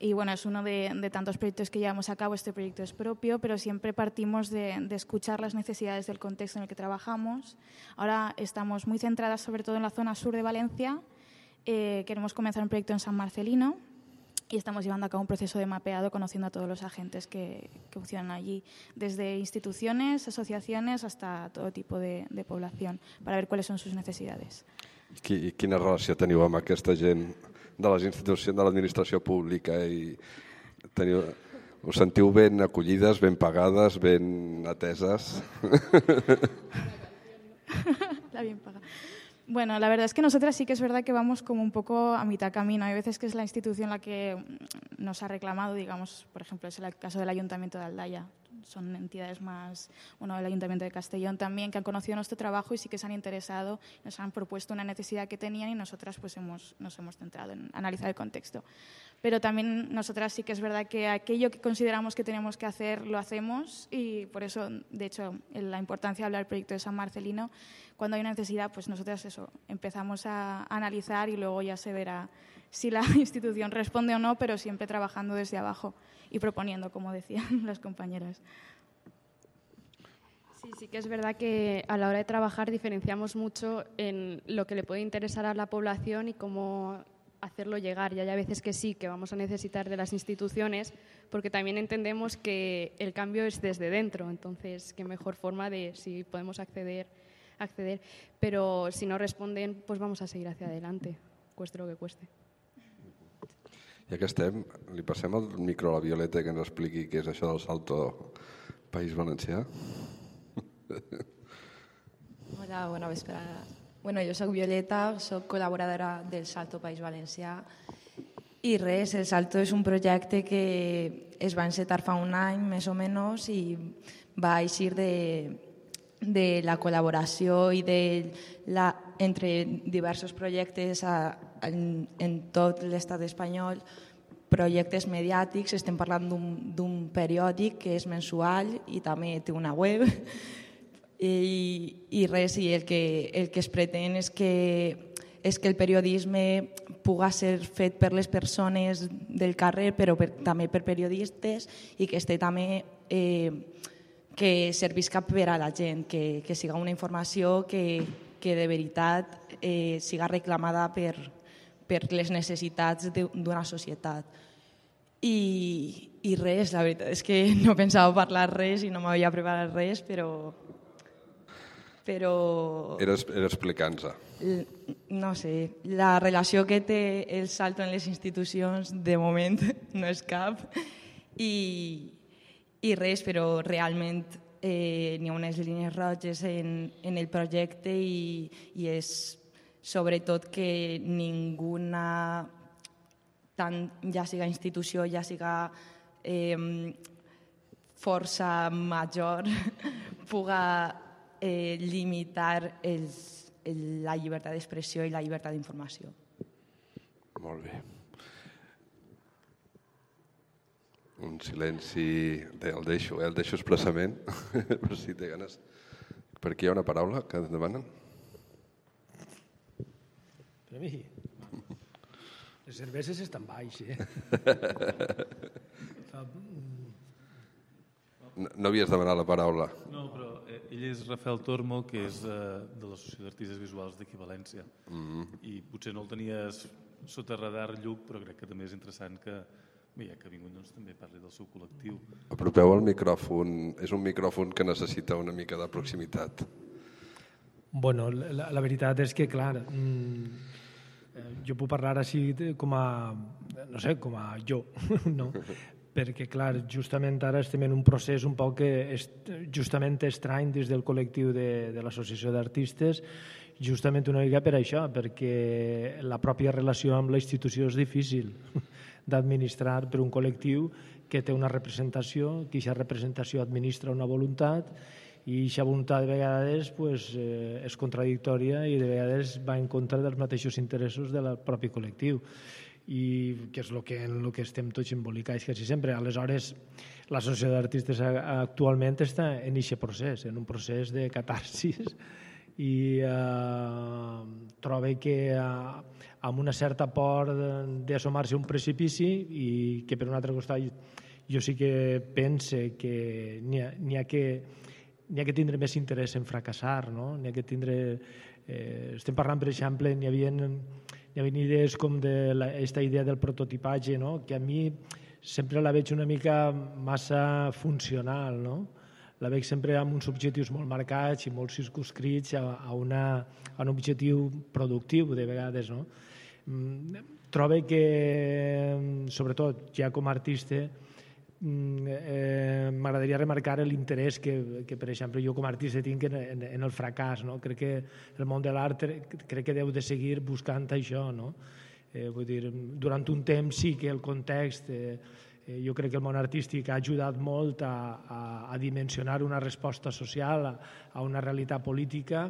Y bueno, es uno de, tantos proyectos que llevamos a cabo. Este proyecto es propio, pero siempre partimos de, de, escuchar las necesidades del contexto en el que trabajamos. Ahora estamos muy centradas sobre todo en la zona sur de Valencia. Eh, queremos comenzar un proyecto en San Marcelino, y estamos llevando a cabo un proceso de mapeado conociendo a todos los agentes que, que funcionan allí, desde instituciones, asociaciones hasta todo tipo de, de población, para ver cuáles son sus necesidades. I quina relació teniu amb aquesta gent de les institucions de l'administració pública i teniu us sentiu ben acollides, ben pagades, ben ateses? La bien pagada. Bueno, la verdad es que nosotras sí que es verdad que vamos como un poco a mitad camino. Hay veces que es la institución la que nos ha reclamado, digamos, por ejemplo, es el caso del Ayuntamiento de Aldaya son entidades más, bueno, el Ayuntamiento de Castellón también, que han conocido nuestro trabajo y sí que se han interesado, nos han propuesto una necesidad que tenían y nosotras pues hemos, nos hemos centrado en analizar el contexto. Pero también nosotras sí que es verdad que aquello que consideramos que tenemos que hacer lo hacemos y por eso, de hecho, la importancia de hablar del proyecto de San Marcelino, cuando hay una necesidad, pues nosotras eso, empezamos a analizar y luego ya se verá si la institución responde o no, pero siempre trabajando desde abajo y proponiendo, como decían las compañeras. Sí, sí que es verdad que a la hora de trabajar diferenciamos mucho en lo que le puede interesar a la población y cómo hacerlo llegar. Y hay a veces que sí, que vamos a necesitar de las instituciones, porque también entendemos que el cambio es desde dentro. Entonces, qué mejor forma de si podemos acceder, acceder. Pero si no responden, pues vamos a seguir hacia adelante, cueste lo que cueste. Ja que estem, li passem el micro a la Violeta que ens expliqui què és això del Salto País Valencià. Hola, bona vesprada. Bueno, jo sóc Violeta, sóc col·laboradora del Salto País Valencià i res, el Salto és un projecte que es va encetar fa un any més o menys i va eixir de, de la col·laboració i de la, entre diversos projectes a, en, en tot l'estat espanyol projectes mediàtics, estem parlant d'un periòdic que és mensual i també té una web. I, i res, i el que, el que es pretén és que, és que el periodisme puga ser fet per les persones del carrer, però per, també per periodistes i que esté també eh, que servisca per a la gent, que, que siga una informació que, que de veritat eh, siga reclamada per, per les necessitats d'una societat. I, I res, la veritat és que no pensava parlar res i no m'havia preparat res, però... però... Era, era explicant-se. No sé, la relació que té el salto en les institucions de moment no és cap i, i res, però realment eh, n'hi ha unes línies roges en, en el projecte i, i és sobretot que ninguna, tant ja siga institució, ja siga eh, força major, puga eh, limitar els, el, la llibertat d'expressió i la llibertat d'informació. Molt bé. Un silenci, el deixo, eh? el deixo expressament, però si té ganes. Per aquí hi ha una paraula que demanen? Per mi, les cerveses estan baix, eh? no, no havies demanat la paraula. No, però eh, ell és Rafael Tormo, que és de, de l'Associació d'Artistes Visuals d'aquí València. Mm -hmm. I potser no el tenies sota radar Lluc, però crec que també és interessant que, ja que ha vingut, doncs, també parli del seu col·lectiu. Apropeu el micròfon. És un micròfon que necessita una mica de proximitat. Bueno, la, la veritat és que, clar, mmm, jo puc parlar així com a, no sé, com a jo, no? perquè, clar, justament ara estem en un procés un poc que és justament estrany des del col·lectiu de, de l'Associació d'Artistes, justament una mica per això, perquè la pròpia relació amb la institució és difícil d'administrar per un col·lectiu que té una representació, que aquesta representació administra una voluntat i aquesta voluntat de vegades pues, eh, és contradictòria i de vegades va en contra dels mateixos interessos del propi col·lectiu i que és el que, en el que estem tots embolicats quasi sempre. Aleshores, l'associació d'artistes actualment està en aquest procés, en un procés de catarsis i eh, troba que eh, amb una certa por d'assomar-se a un precipici i que per un altre costat jo sí que pense que n'hi ha, ha que n'hi ha que tindre més interès en fracassar, no? N'hi ha que tindre... Eh, estem parlant, per exemple, n'hi havia, hi havia idees com de la, esta idea del prototipatge, no? que a mi sempre la veig una mica massa funcional, no? La veig sempre amb uns objectius molt marcats i molt circunscrits a, a, una, a un objectiu productiu, de vegades, no? Mm, trobo que, sobretot, ja com a artista, mm, eh, m'agradaria remarcar l'interès que, que, per exemple, jo com a artista tinc en, en, en el fracàs. No? Crec que el món de l'art crec que deu de seguir buscant això. No? Eh, vull dir, durant un temps sí que el context eh, Eh, jo crec que el món artístic ha ajudat molt a, a, a dimensionar una resposta social a, a una realitat política,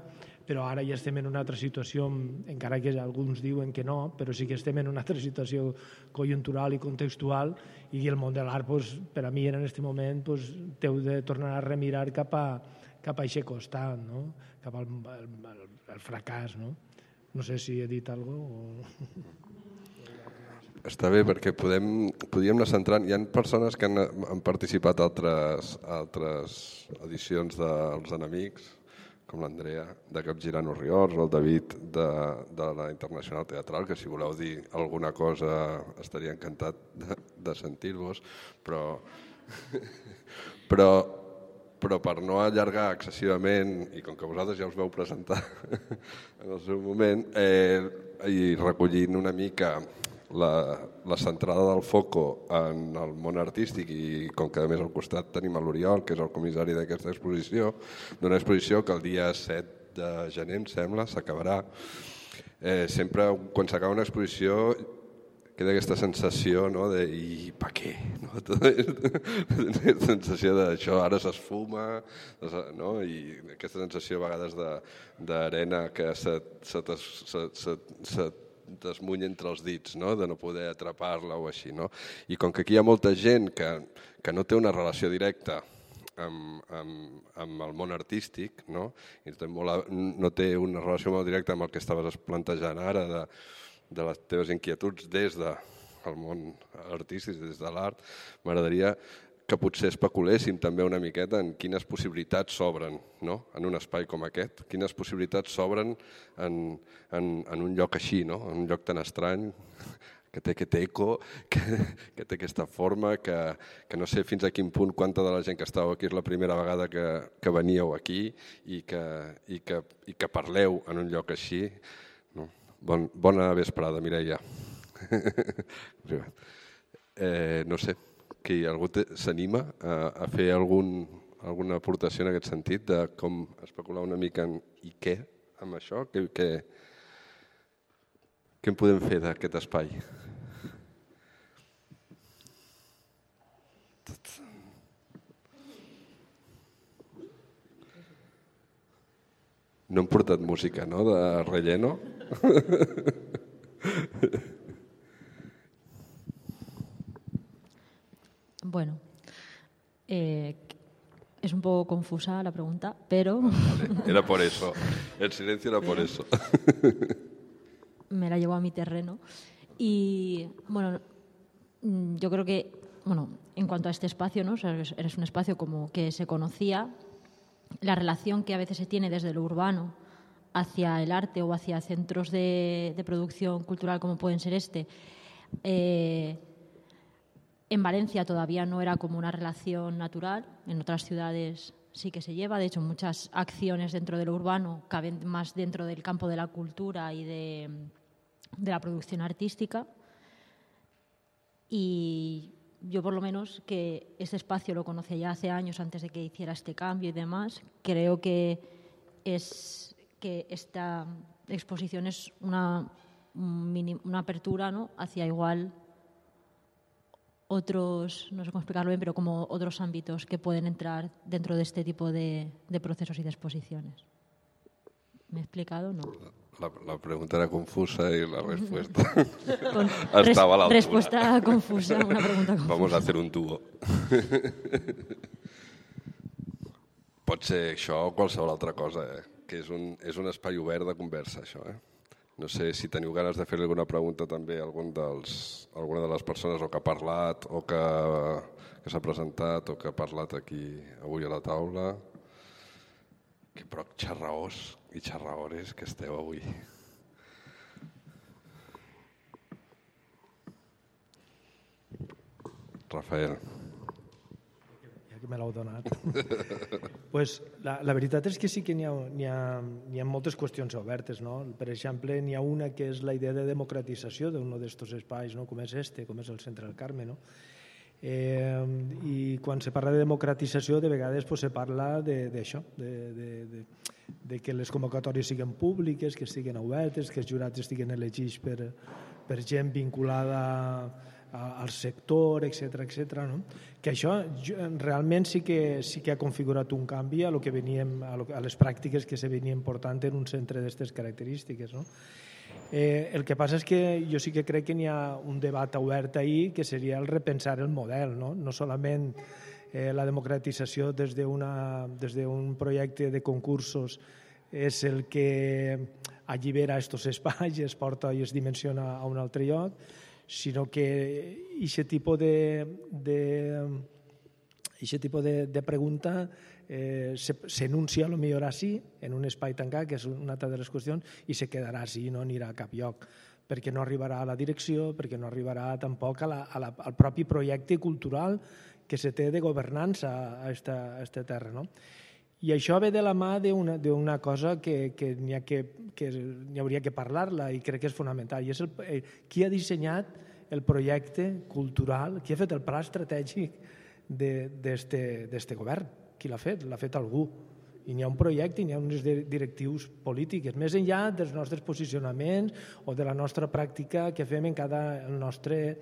però ara ja estem en una altra situació, encara que alguns diuen que no, però sí que estem en una altra situació conjuntural i contextual i el món de l'art, pues, per a mi en aquest moment, pues, heu de tornar a remirar cap a, cap a aquest costat, no? cap al el, el, el fracàs. No? no sé si he dit alguna cosa o... Està bé perquè podem, podíem anar centrant. Hi ha persones que han, han participat a altres, a altres edicions dels Enemics, com l'Andrea de Capgirano Riols o el David de, de la Internacional Teatral, que si voleu dir alguna cosa estaria encantat de, de sentir-vos, però, però, però per no allargar excessivament, i com que vosaltres ja us veu presentar en el seu moment, eh, i recollint una mica la, la centrada del foco en el món artístic i com que a més al costat tenim a l'Oriol, que és el comissari d'aquesta exposició, d'una exposició que el dia 7 de gener, em sembla, s'acabarà. Eh, sempre quan s'acaba una exposició queda aquesta sensació no, de i per què? No? aquesta sensació d'això ara s'esfuma no? i aquesta sensació a vegades d'arena que se, se, se, se, se desmuny entre els dits, no? de no poder atrapar-la o així. No? I com que aquí hi ha molta gent que, que no té una relació directa amb, amb, amb el món artístic, no? I molt, no té una relació molt directa amb el que estaves plantejant ara de, de les teves inquietuds des de món artístic, des de l'art, m'agradaria que potser especuléssim també una miqueta en quines possibilitats s'obren no? en un espai com aquest, quines possibilitats s'obren en, en, en un lloc així, no? en un lloc tan estrany, que té aquest eco, que, que té aquesta forma, que, que no sé fins a quin punt quanta de la gent que estàu aquí és la primera vegada que, que veníeu aquí i que, i, que, i que parleu en un lloc així. No? Bon, bona vesprada, Mireia. eh, no sé, que algú s'anima a, a fer algun, alguna aportació en aquest sentit de com especular una mica en i què amb això, què, què, què en podem fer d'aquest espai? No hem portat música, no?, de relleno. Bueno, eh, es un poco confusa la pregunta, pero... Vale, era por eso. El silencio era por eso. Me la llevo a mi terreno. Y, bueno, mm, yo creo que, bueno, en cuanto a este espacio, ¿no? eres un espacio como que se conocía, la relación que a veces se tiene desde lo urbano hacia el arte o hacia centros de, de producción cultural como pueden ser este, eh, en Valencia todavía no era como una relación natural, en otras ciudades sí que se lleva, de hecho muchas acciones dentro de lo urbano caben más dentro del campo de la cultura y de, la producción artística. Y yo por lo menos que este espacio lo conocía ya hace años antes de que hiciera este cambio y demás, creo que es que esta exposición es una, una apertura ¿no? hacia igual otros, no sé cómo explicarlo bien, pero como otros ámbitos que pueden entrar dentro de este tipo de, de procesos y de exposiciones. ¿Me he explicado? No. La, la pregunta era confusa y la respuesta estaba la Respuesta confusa, una pregunta confusa. Vamos a hacer un dúo. Pot ser això o qualsevol altra cosa, eh? que és un, és un espai obert de conversa, això. Eh? No sé si teniu ganes de fer alguna pregunta també a algun dels, a alguna de les persones o que ha parlat o que, que s'ha presentat o que ha parlat aquí avui a la taula. Que prou xerraós i xerraores que esteu avui. Rafael que me l'heu donat. pues, la, la veritat és que sí que n'hi ha, ha, ha moltes qüestions obertes. No? Per exemple, n'hi ha una que és la idea de democratització d'un d'aquests espais, no? com és este, com és el Centre del Carme. No? Eh, I quan se parla de democratització, de vegades pues, se parla d'això, de, de, de, de que les convocatòries siguin públiques, que estiguin obertes, que els jurats estiguin elegits per, per gent vinculada al sector, etc etc. no? Que això realment sí que, sí que ha configurat un canvi a, lo que veníem, a, lo, a les pràctiques que se venien portant en un centre d'aquestes característiques. No? Eh, el que passa és que jo sí que crec que n'hi ha un debat obert ahir que seria el repensar el model, no, no solament eh, la democratització des d'un de projecte de concursos és el que allibera aquests espais, es porta i es dimensiona a un altre lloc, sinó que aquest tipus de, de, aquest tipus de, de pregunta eh, s'enuncia lo millor així, en un espai tancat, que és una altra de les qüestions, i se quedarà així, no anirà a cap lloc perquè no arribarà a la direcció, perquè no arribarà tampoc a la, a la, al propi projecte cultural que se té de governança a esta, a esta terra. No? I això ve de la mà d'una cosa que, que n'hi ha que, que n'hi hauria que parlar-la i crec que és fonamental. I és el, eh, qui ha dissenyat el projecte cultural, qui ha fet el pla estratègic d'este govern qui l'ha fet? L'ha fet algú. I n'hi ha un projecte i n'hi ha uns directius polítiques, més enllà dels nostres posicionaments o de la nostra pràctica que fem en cada el nostre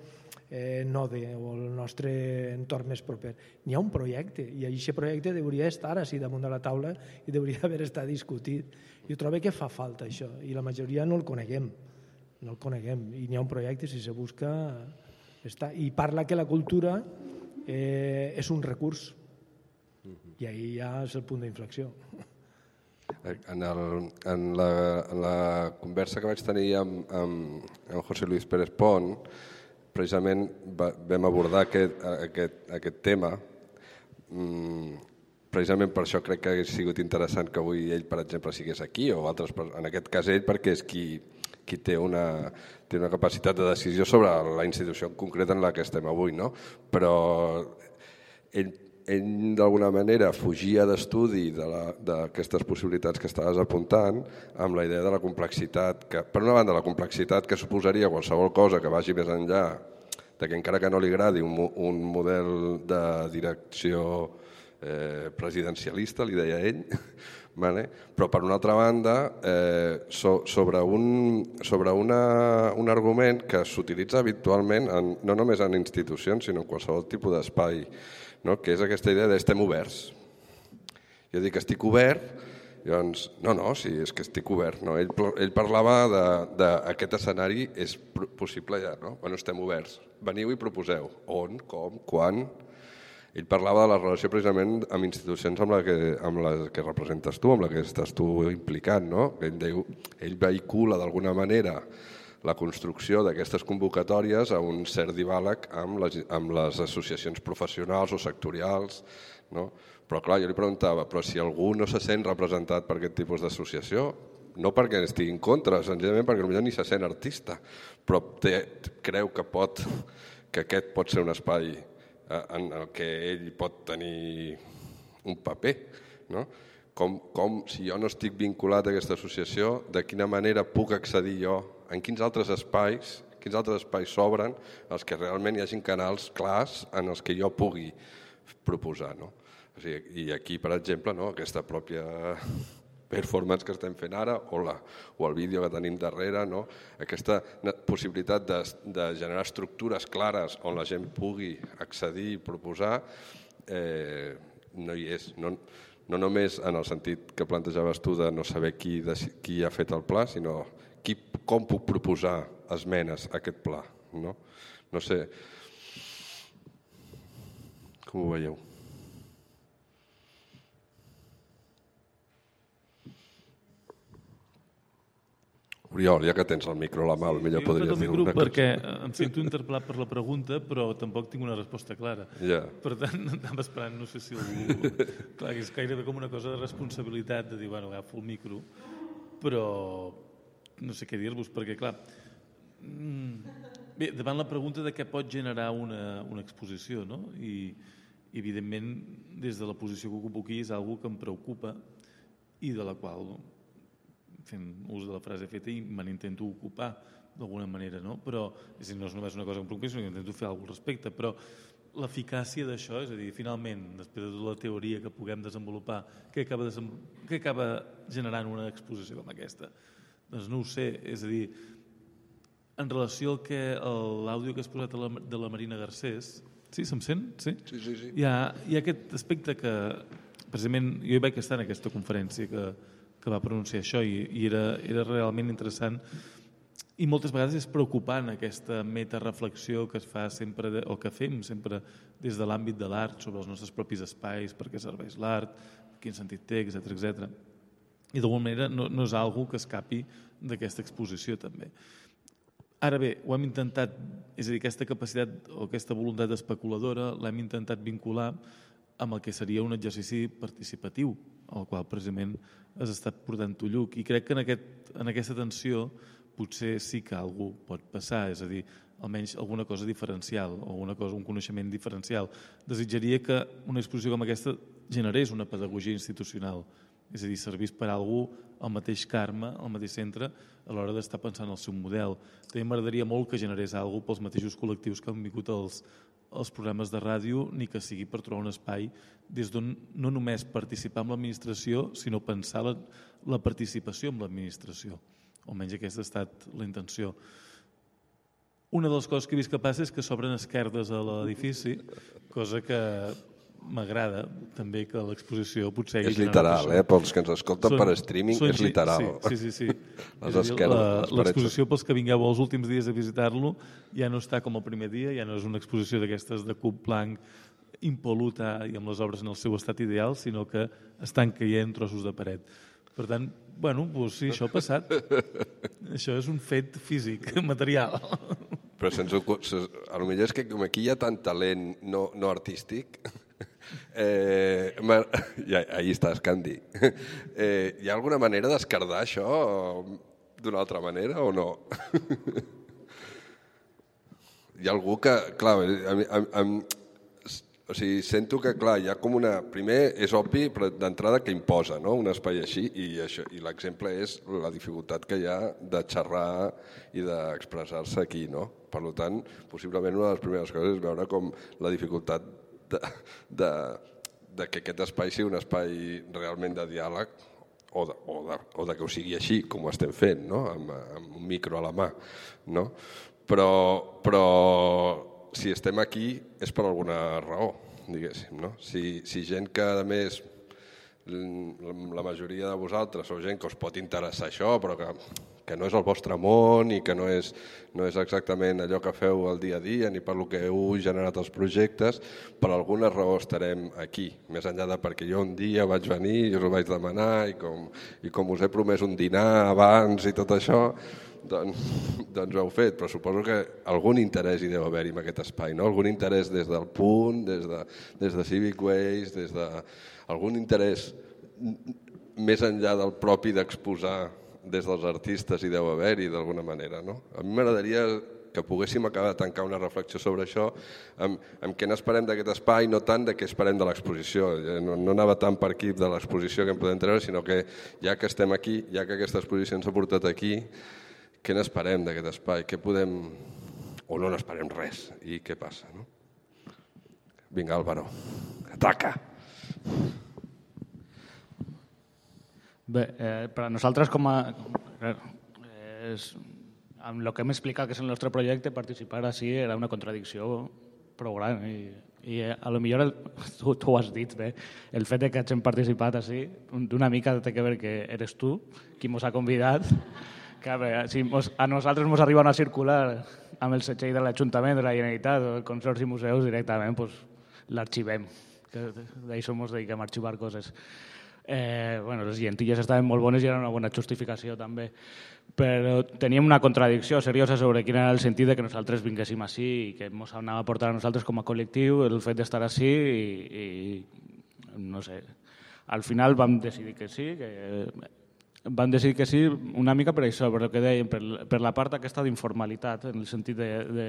eh, node o el nostre entorn més proper. N'hi ha un projecte i aquest projecte hauria estar així damunt de la taula i hauria haver estat discutit. Jo trobo que fa falta això i la majoria no el coneguem. No el coneguem i n'hi ha un projecte, si se busca, està. I parla que la cultura eh, és un recurs i ahir ja és el punt d'inflexió. En, el, en, la, en la conversa que vaig tenir amb, amb, amb José Luis Pérez Pont, precisament va, vam abordar aquest, aquest, aquest tema. Mm, precisament per això crec que hauria sigut interessant que avui ell, per exemple, sigués aquí, o altres, en aquest cas ell, perquè és qui, qui té una, té una capacitat de decisió sobre la institució concreta en la que estem avui, no? però ell ell d'alguna manera fugia d'estudi d'aquestes de possibilitats que estaves apuntant amb la idea de la complexitat, que, per una banda la complexitat que suposaria qualsevol cosa que vagi més enllà de que encara que no li agradi un, un model de direcció eh, presidencialista, li deia ell, vale? però per una altra banda eh, so, sobre, un, sobre una, un argument que s'utilitza habitualment en, no només en institucions sinó en qualsevol tipus d'espai no? que és aquesta idea de estem oberts. Jo dic estic obert, doncs, no, no, sí, és que estic obert. No? Ell, ell parlava d'aquest escenari, és possible ja, no? Bueno, estem oberts. Veniu i proposeu. On, com, quan... Ell parlava de la relació precisament amb institucions amb la que, amb la que representes tu, amb la que estàs tu implicat. No? Ell, diu, ell vehicula d'alguna manera la construcció d'aquestes convocatòries a un cert diàleg amb les, amb les associacions professionals o sectorials. No? Però clar, jo li preguntava, però si algú no se sent representat per aquest tipus d'associació, no perquè estigui en contra, senzillament perquè potser ni se sent artista, però té, creu que pot que aquest pot ser un espai eh, en el que ell pot tenir un paper. No? Com, com, si jo no estic vinculat a aquesta associació, de quina manera puc accedir jo en quins altres espais quins altres espais s'obren els que realment hi hagin canals clars en els que jo pugui proposar. No? O sigui, I aquí, per exemple, no, aquesta pròpia performance que estem fent ara o, la, o el vídeo que tenim darrere, no? aquesta possibilitat de, de generar estructures clares on la gent pugui accedir i proposar, eh, no hi és. No, no només en el sentit que plantejaves tu de no saber qui, qui ha fet el pla, sinó qui, com puc proposar esmenes a aquest pla. No, no sé com ho veieu. Oriol, ja que tens el micro a la mà, sí, millor podries dir una cosa. perquè em sento interpel·lat per la pregunta, però tampoc tinc una resposta clara. Ja. Per tant, estava esperant, no sé si algú... Clar, és gairebé com una cosa de responsabilitat de dir, bueno, agafo el micro, però, no sé què dir-vos, perquè, clar, mm, bé, davant la pregunta de què pot generar una, una exposició, no? I, evidentment, des de la posició que ocupo aquí és algo que em preocupa i de la qual fem ús de la frase feta i me n'intento ocupar d'alguna manera, no? Però és dir, no és només una cosa que em preocupa, sinó que intento fer alguna al respecte, però l'eficàcia d'això, és a dir, finalment, després de tota la teoria que puguem desenvolupar, què acaba, desem... què acaba generant una exposició com aquesta? Doncs no ho sé, és a dir, en relació al que l'àudio que has posat de la, de la Marina Garcés, sí, se'm sent? Sí? Sí, sí, sí. Hi ha, hi ha aquest aspecte que, precisament, jo hi vaig estar en aquesta conferència que, que va pronunciar això i, i era, era realment interessant i moltes vegades és preocupant aquesta metareflexió que es fa sempre, de, o que fem sempre des de l'àmbit de l'art sobre els nostres propis espais, per què serveix l'art, quin sentit té, etc etc. I d'alguna manera no, no és algo que escapi d'aquesta exposició també. Ara bé, ho hem intentat, és a dir, aquesta capacitat o aquesta voluntat especuladora l'hem intentat vincular amb el que seria un exercici participatiu, al qual precisament has estat portant tu lluc. I crec que en, aquest, en aquesta tensió potser sí que algú pot passar, és a dir, almenys alguna cosa diferencial alguna cosa, un coneixement diferencial. Desitjaria que una exposició com aquesta generés una pedagogia institucional, és a dir, servís per a algú el mateix Carme, el mateix centre, a l'hora d'estar pensant el seu model. També m'agradaria molt que generés alguna pels mateixos col·lectius que han vingut els, els programes de ràdio, ni que sigui per trobar un espai des d'on no només participar en l'administració, sinó pensar la, la participació en l'administració almenys aquesta ha estat la intenció. Una de les coses que he vist que passa és que s'obren esquerdes a l'edifici, cosa que m'agrada també que l'exposició potser... És literal, eh? Pels que ens escolten són, per streaming, és literal. Sí, sí, sí. sí. L'exposició pels que vingueu els últims dies a visitar-lo ja no està com el primer dia, ja no és una exposició d'aquestes de cub blanc impoluta i amb les obres en el seu estat ideal, sinó que estan caient trossos de paret. Per tant, bueno, doncs sí, això ha passat. això és un fet físic, material. Però sense, millor és que com aquí hi ha tant talent no, no artístic, eh, ja, ahí estàs, Candy. Eh, hi ha alguna manera d'escardar això d'una altra manera o no? hi ha algú que, clar, a, a, a, o sigui, sento que, clar, hi ha com una... Primer, és obvi, però d'entrada que imposa no? un espai així i, això, i l'exemple és la dificultat que hi ha de xerrar i d'expressar-se aquí. No? Per tant, possiblement una de les primeres coses és veure com la dificultat de, de, de que aquest espai sigui un espai realment de diàleg o de, o, de, o de que ho sigui així, com ho estem fent, no? amb, amb un micro a la mà. No? Però, però si estem aquí és per alguna raó, diguéssim. No? Si, si gent que, a més, la majoria de vosaltres sou gent que us pot interessar això, però que, que no és el vostre món i que no és, no és exactament allò que feu el dia a dia ni per lo que heu generat els projectes, per alguna raó estarem aquí, més enllà de perquè jo un dia vaig venir i us ho vaig demanar i com, i com us he promès un dinar abans i tot això, doncs, doncs ho heu fet, però suposo que algun interès hi deu haver-hi en aquest espai, no? algun interès des del punt, des de, des de Civic Ways, des de, algun interès més enllà del propi d'exposar des dels artistes hi deu haver-hi d'alguna manera. No? A mi m'agradaria que poguéssim acabar de tancar una reflexió sobre això, amb, amb què n'esperem d'aquest espai, no tant de què esperem de l'exposició. Eh, no, no anava tant per aquí de l'exposició que en podem treure, sinó que ja que estem aquí, ja que aquesta exposició ens ha portat aquí, què n'esperem d'aquest espai? Què podem... o no n'esperem res? I què passa? No? Vinga, Álvaro, ataca! Bé, eh, per a nosaltres com a... Eh, és, amb el que hem explicat que és el nostre projecte, participar així era una contradicció prou gran i, i eh, a lo millor el, tu, tu ho has dit bé, el fet de que hagin participat així d'una mica té que veure que eres tu qui mos ha convidat que bé, si mos, a nosaltres ens arriba una circular amb el setxell de l'Ajuntament, de la Generalitat o del Consorci Museus, directament pues, l'arxivem. D'això ens dediquem a arxivar coses. Eh, bueno, les llentilles estaven molt bones i era una bona justificació també, però teníem una contradicció seriosa sobre quin era el sentit de que nosaltres vinguéssim així i que ens anava a portar a nosaltres com a col·lectiu el fet d'estar així i, i no sé, al final vam decidir que sí, que van decidir que sí una mica per això, per que dèiem, per, per la part aquesta d'informalitat, en el sentit de, de...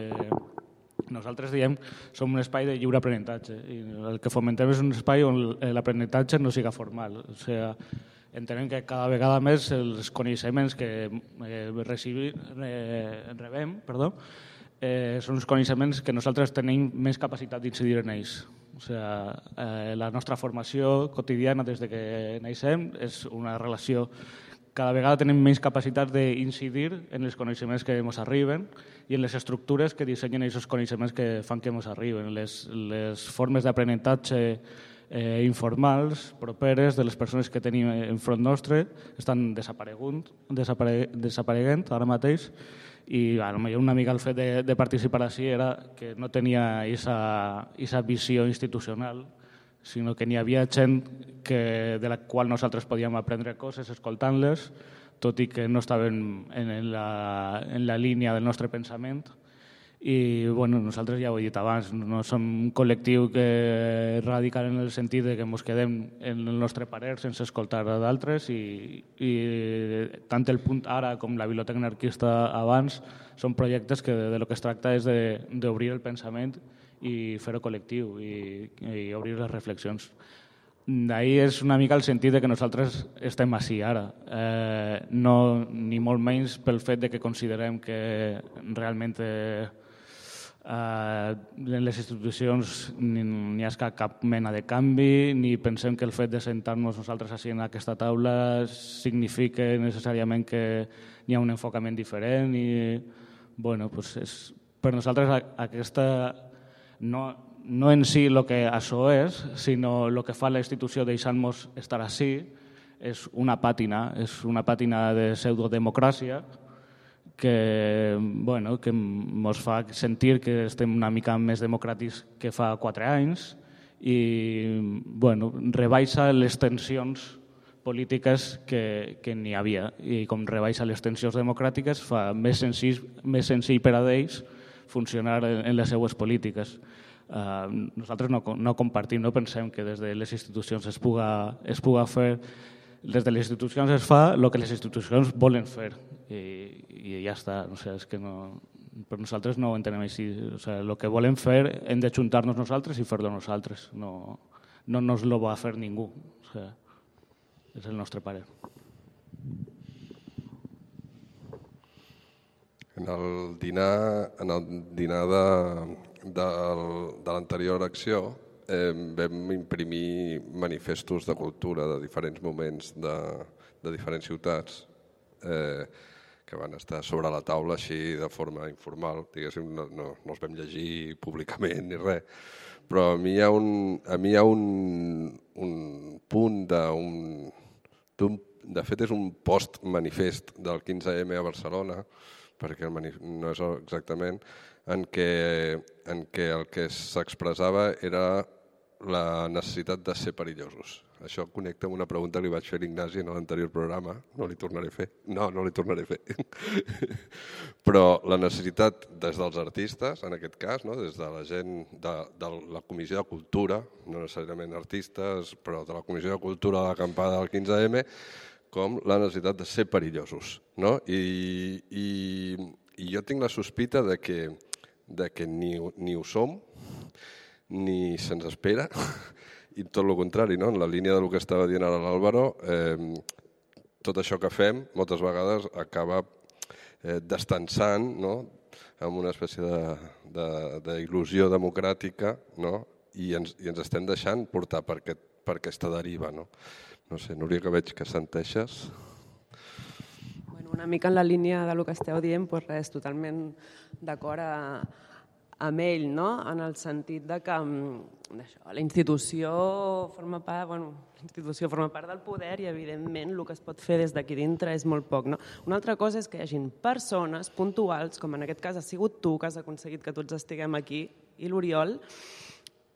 Nosaltres diem som un espai de lliure aprenentatge i el que fomentem és un espai on l'aprenentatge no siga formal. O sigui, entenem que cada vegada més els coneixements que eh, recibim, eh, rebem perdó, eh, són uns coneixements que nosaltres tenim més capacitat d'incidir en ells. O sigui, eh, la nostra formació quotidiana des de que naixem és una relació cada vegada tenim menys capacitat d'incidir en els coneixements que ens arriben i en les estructures que dissenyen aquests coneixements que fan que ens arriben. Les, les formes d'aprenentatge eh, informals, properes, de les persones que tenim enfront nostre, estan desaparegunt, desapare, desapareguent ara mateix i bueno, una mica el fet de, de participar així era que no tenia aquesta visió institucional, sinó que n'hi havia gent que, de la qual nosaltres podíem aprendre coses escoltant-les, tot i que no estaven en la, en la línia del nostre pensament. I bueno, nosaltres ja ho he dit abans, no som un col·lectiu que radical en el sentit de que ens quedem en el nostre parer sense escoltar d'altres i, i tant el punt ara com la biblioteca anarquista abans són projectes que de, de lo que es tracta és d'obrir el pensament i fer-ho col·lectiu i, i obrir les reflexions. D'ahir és una mica el sentit de que nosaltres estem així ara, eh, no, ni molt menys pel fet de que considerem que realment eh, en les institucions ni ha cap mena de canvi, ni pensem que el fet de sentar-nos nosaltres així en aquesta taula significa necessàriament que hi ha un enfocament diferent i bueno, pues és, per nosaltres aquesta no, no en si el que això és, sinó el que fa la institució deixant-nos estar així, és una pàtina, és una pàtina de pseudodemocràcia, que, bueno, que ens fa sentir que estem una mica més democràtics que fa quatre anys i bueno, rebaixa les tensions polítiques que, que n'hi havia. I com rebaixa les tensions democràtiques fa més senzill, més senzill per a ells funcionar en, les seues polítiques. Uh, nosaltres no, no compartim, no pensem que des de les institucions es puga, es puga fer des de les institucions es fa el que les institucions volen fer i, i ja està. O sigui, és que no, per nosaltres no ho entenem així. O sigui, el que volem fer hem de juntar-nos nosaltres i fer-lo nosaltres. No, no nos lo va fer ningú. O sigui, és el nostre parer. En el dinar, en el dinar de, de, de l'anterior acció eh, vam imprimir manifestos de cultura de diferents moments de, de diferents ciutats eh, que van estar sobre la taula així de forma informal, diguéssim, no, no, no els vam llegir públicament ni res, però a mi hi ha un, a mi hi ha un, un punt d'un... De fet, és un post-manifest del 15M a Barcelona, perquè no és exactament, en què, en què el que s'expressava era la necessitat de ser perillosos. Això connecta amb una pregunta que li vaig fer a l'Ignasi en l'anterior programa. No li tornaré a fer. No, no li tornaré a fer. Però la necessitat des dels artistes, en aquest cas, no? des de la gent de, de la Comissió de Cultura, no necessàriament artistes, però de la Comissió de Cultura de l'acampada del 15M, com la necessitat de ser perillosos. No? I, i, I jo tinc la sospita de que, de que ni, ni ho som, ni se'ns espera, i tot el contrari, no? en la línia del que estava dient ara l'Àlvaro, eh, tot això que fem moltes vegades acaba eh, destensant no? amb una espècie d'il·lusió de, de, democràtica no? I, ens, i ens estem deixant portar per, aquest, per aquesta deriva. No? No sé, Núria, que veig que senteixes. Bueno, una mica en la línia de lo que esteu dient, doncs res, totalment d'acord amb ell, no? en el sentit de que mm, això, la institució forma part, bueno, institució forma part del poder i evidentment el que es pot fer des d'aquí dintre és molt poc. No? Una altra cosa és que hi hagin persones puntuals, com en aquest cas ha sigut tu, que has aconseguit que tots estiguem aquí, i l'Oriol,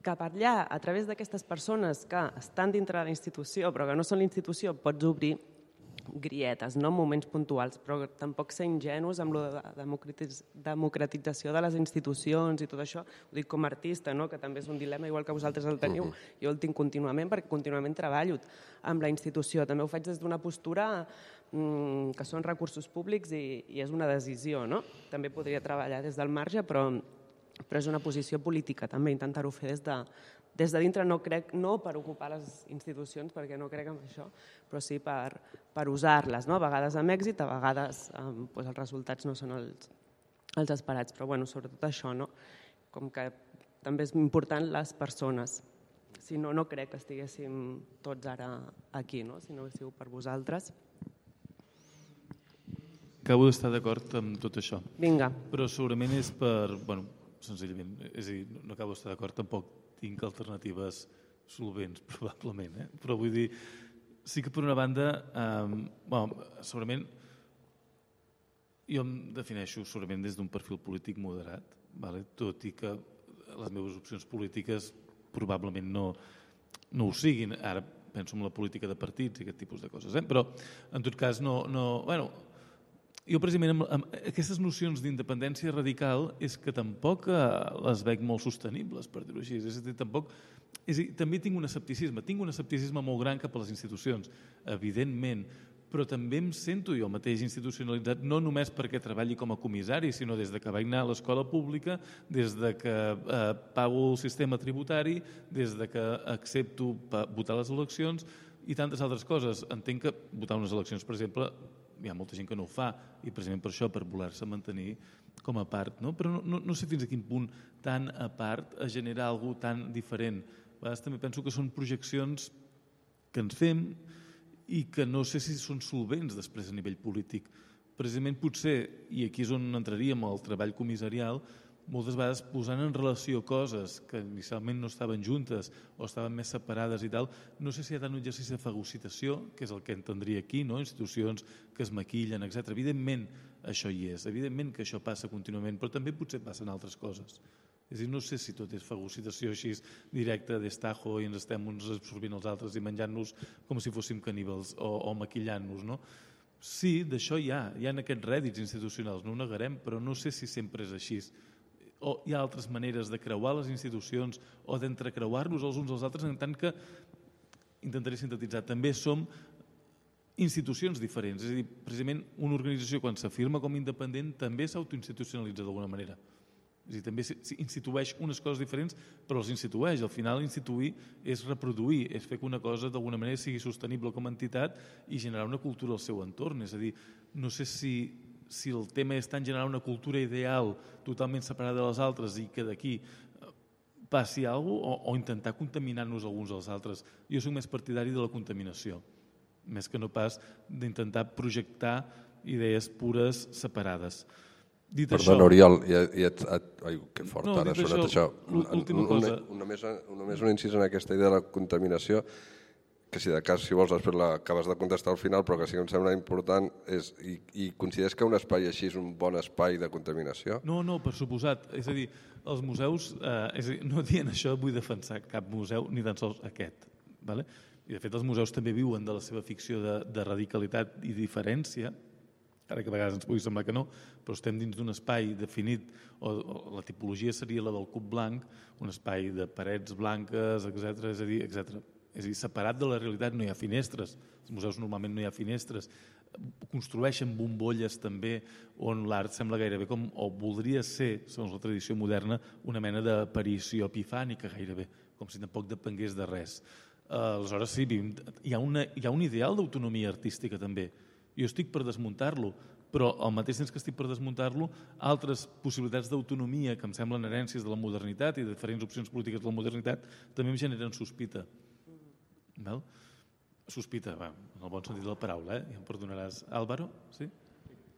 que per allà, a través d'aquestes persones que estan dintre de la institució però que no són l'institució, pots obrir grietes, no? moments puntuals, però tampoc ser ingenus amb la democratització de les institucions i tot això, ho dic com a artista, no? que també és un dilema, igual que vosaltres el teniu, jo el tinc contínuament perquè contínuament treballo amb la institució. També ho faig des d'una postura mmm, que són recursos públics i, i és una decisió. No? També podria treballar des del marge, però, però és una posició política també intentar-ho fer des de, des de dintre no crec, no per ocupar les institucions, perquè no crec en això, però sí per, per usar-les, no? a vegades amb èxit, a vegades eh, doncs els resultats no són els, els esperats. Però bueno, sobretot això, no? com que també és important les persones. Si no, no crec que estiguéssim tots ara aquí, no? si no haguéssiu per vosaltres. Acabo d'estar d'acord amb tot això. Vinga. Però segurament és per... Bueno, senzillament, és a dir, no acabo d'estar d'acord, tampoc tinc alternatives solvents, probablement. Eh? Però vull dir, sí que per una banda, eh, bueno, segurament jo em defineixo segurament des d'un perfil polític moderat, vale? tot i que les meves opcions polítiques probablement no, no ho siguin. Ara penso en la política de partits i aquest tipus de coses. Eh? Però, en tot cas, no... no bueno, jo precisament amb, amb aquestes nocions d'independència radical és que tampoc eh, les veig molt sostenibles, per dir-ho així. És a dir, tampoc... És a dir, també tinc un escepticisme, tinc un escepticisme molt gran cap a les institucions, evidentment, però també em sento jo mateix institucionalitzat, no només perquè treballi com a comissari, sinó des de que vaig anar a l'escola pública, des de que eh, pago el sistema tributari, des de que accepto votar les eleccions i tantes altres coses. Entenc que votar unes eleccions, per exemple, hi ha molta gent que no ho fa i precisament per això, per voler-se mantenir com a part. No? Però no, no, no sé fins a quin punt tan a part a generar alguna tan diferent. A vegades també penso que són projeccions que ens fem i que no sé si són solvents després a nivell polític. Precisament potser, i aquí és on entraríem al treball comissarial, moltes vegades posant en relació coses que inicialment no estaven juntes o estaven més separades i tal, no sé si hi ha tant un exercici de fagocitació, que és el que entendria aquí, no? institucions que es maquillen, etc. Evidentment això hi és, evidentment que això passa contínuament, però també potser passen altres coses. És dir, no sé si tot és fagocitació així directa d'estajo i ens estem uns absorbint els altres i menjant-nos com si fóssim caníbals o, o maquillant-nos, no? Sí, d'això hi ha, hi ha aquests rèdits institucionals, no ho negarem, però no sé si sempre és així. O hi ha altres maneres de creuar les institucions o d'entrecreuar-nos els uns als altres en tant que, intentaré sintetitzar, també som institucions diferents. És a dir, precisament una organització quan s'afirma com independent també s'autoinstitucionalitza d'alguna manera. És dir, també institueix unes coses diferents, però els institueix. Al final, instituir és reproduir, és fer que una cosa d'alguna manera sigui sostenible com a entitat i generar una cultura al seu entorn. És a dir, no sé si, si el tema és tant generar una cultura ideal totalment separada de les altres i que d'aquí eh, passi alguna cosa o, o intentar contaminar-nos alguns als altres. Jo soc més partidari de la contaminació, més que no pas d'intentar projectar idees pures separades. Dit Perdona, això... Oriol, i, i et, et, ai, que fort no, ara ha sonat això. Última cosa. Una, només, només un incís en aquesta idea de la contaminació, que si de cas, si vols, després l'acabes de contestar al final, però que sí que em sembla important, és, i, i consideres que un espai així és un bon espai de contaminació? No, no, per suposat. És a dir, els museus, eh, és a dir, no dient això vull defensar cap museu, ni tan sols aquest. Vale? I de fet els museus també viuen de la seva ficció de, de radicalitat i diferència, encara que a vegades ens pugui semblar que no, però estem dins d'un espai definit, o, o la tipologia seria la del cub blanc, un espai de parets blanques, etc és a dir, etc. És a dir, separat de la realitat no hi ha finestres, els museus normalment no hi ha finestres, construeixen bombolles també on l'art sembla gairebé com, o voldria ser, segons la tradició moderna, una mena d'aparició epifànica gairebé, com si tampoc depengués de res. Uh, aleshores, sí, hi ha, una, hi ha un ideal d'autonomia artística també, jo estic per desmuntar-lo, però al mateix temps que estic per desmuntar-lo, altres possibilitats d'autonomia que em semblen herències de la modernitat i de diferents opcions polítiques de la modernitat també em generen sospita. Val? Sospita, va, en el bon sentit de la paraula, eh? Ja em perdonaràs, Álvaro? Sí?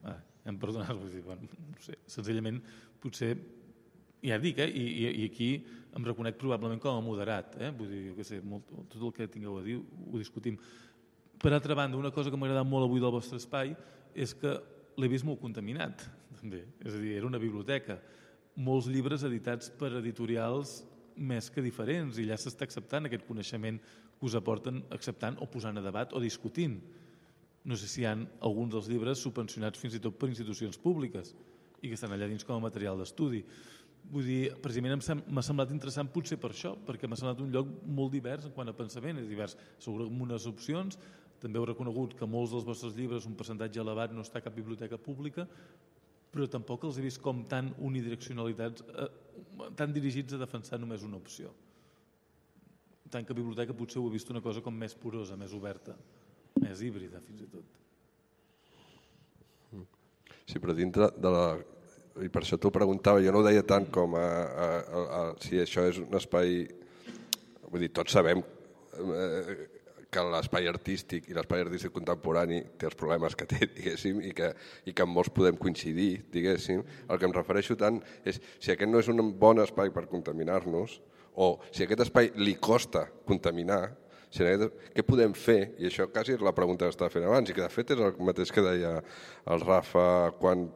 Va, ja em perdonaràs, vull dir, bueno, no sé, senzillament potser ja dic, eh? I, i, i aquí em reconec probablement com a moderat, eh? vull dir, jo què sé, molt, tot el que tingueu a dir ho discutim. Per altra banda, una cosa que m'ha agradat molt avui del vostre espai és que l'he vist molt contaminat, també. És a dir, era una biblioteca. Molts llibres editats per editorials més que diferents i ja s'està acceptant aquest coneixement que us aporten acceptant o posant a debat o discutint. No sé si hi ha alguns dels llibres subvencionats fins i tot per institucions públiques i que estan allà dins com a material d'estudi. Vull dir, precisament m'ha semblat interessant potser per això, perquè m'ha semblat un lloc molt divers en quant a pensament, és divers sobre unes opcions, també heu reconegut que molts dels vostres llibres, un percentatge elevat, no està a cap biblioteca pública, però tampoc els he vist com tan unidireccionalitats, eh, tan dirigits a defensar només una opció. Tant que biblioteca potser ho he vist una cosa com més porosa, més oberta, més híbrida fins i tot. Sí, però dintre de la, i per això t'ho preguntava, jo no ho deia tant com a, a, a, a si això és un espai... Vull dir, tots sabem eh, que l'espai artístic i l'espai artístic contemporani té els problemes que té, diguéssim, i que, i que en molts podem coincidir, diguéssim. El que em refereixo tant és si aquest no és un bon espai per contaminar-nos, o si aquest espai li costa contaminar, si aquest, què podem fer? I això quasi és la pregunta que estava fent abans, i que de fet és el mateix que deia el Rafa quan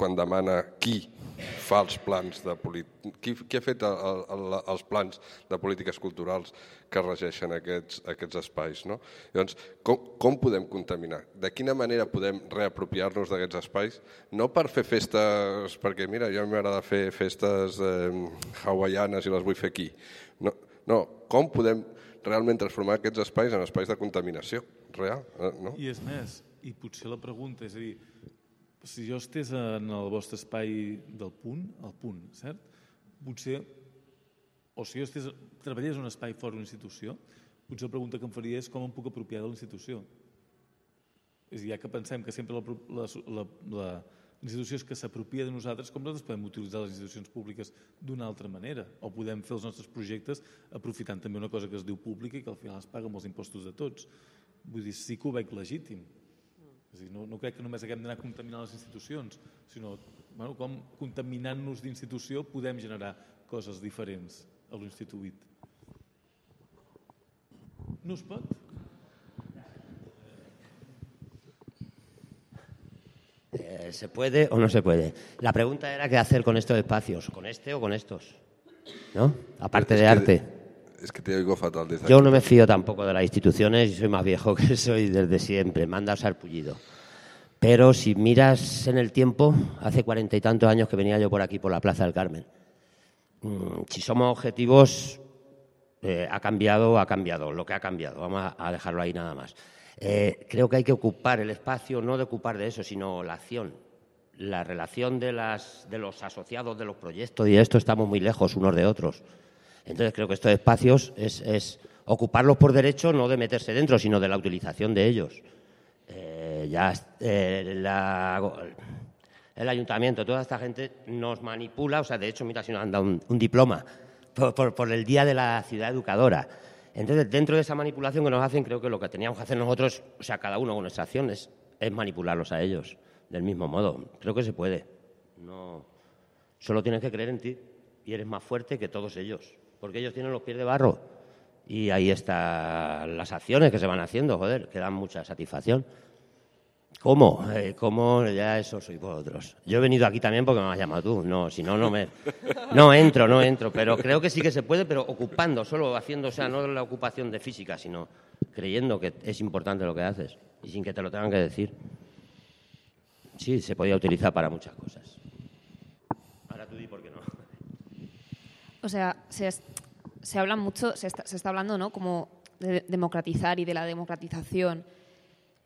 quan demana qui fa els plans de qui, qui ha fet el, el, els plans de polítiques culturals que regeixen aquests, aquests espais. No? Llavors, com, com podem contaminar? De quina manera podem reapropiar-nos d'aquests espais? No per fer festes, perquè mira, jo m'agrada fer festes eh, hawaianes i les vull fer aquí. No, no, com podem realment transformar aquests espais en espais de contaminació real? Eh, no? I és més, i potser la pregunta és a dir, si jo estés en el vostre espai del punt, al punt, cert? Potser, o si jo estés, treballés en un espai fora d'una institució, potser la pregunta que em faria és com em puc apropiar de la institució. És dir, ja que pensem que sempre la, la, la, la institució és que s'apropia de nosaltres, com nosaltres podem utilitzar les institucions públiques d'una altra manera? O podem fer els nostres projectes aprofitant també una cosa que es diu pública i que al final es paga amb els impostos de tots. Vull dir, sí que ho veig legítim. És dir, no, no crec que només haguem d'anar contaminant les institucions, sinó bueno, com contaminant-nos d'institució podem generar coses diferents a l'instituït. No es pot? Eh, ¿Se puede o no se puede? La pregunta era qué hacer con estos espacios, con este o con estos, ¿no? Aparte de arte. Es que te oigo fatal. Desde Yo no me fío tampoco de las instituciones y soy más viejo que soy desde siempre. Manda a pullido. Pero si miras en el tiempo, hace cuarenta y tantos años que venía yo por aquí, por la Plaza del Carmen. Mm, si somos objetivos, eh, ha cambiado, ha cambiado, lo que ha cambiado. Vamos a, dejarlo ahí nada más. Eh, creo que hay que ocupar el espacio, no de ocupar de eso, sino la acción. La relación de, las, de los asociados de los proyectos y esto estamos muy lejos unos de otros. Entonces creo que estos espacios es, ocuparlos por derecho, no de meterse dentro, sino de la utilización de ellos. Eh, ya eh, el ayuntamiento, toda esta gente nos manipula, o sea, de hecho, mira, si nos han dado un, diploma por, el Día de la Ciudad Educadora. Entonces, dentro de esa manipulación que nos hacen, creo que lo que teníamos que hacer nosotros, o sea, cada uno con nuestra acción, es, es manipularlos a ellos del mismo modo. Creo que se puede. No, solo tienes que creer en ti y eres más fuerte que todos ellos porque ellos tienen los pies de barro. Y ahí están las acciones que se van haciendo, joder, que dan mucha satisfacción. ¿Cómo? Eh, ¿Cómo? Ya eso soy vosotros. Yo he venido aquí también porque me has llamado tú. No, si no, no me... No entro, no entro. Pero creo que sí que se puede, pero ocupando, solo haciendo, o sea, no la ocupación de física, sino creyendo que es importante lo que haces y sin que te lo tengan que decir. Sí, se podía utilizar para muchas cosas. O sea, se, se habla mucho, se está, hablando, ¿no? Como de democratizar y de la democratización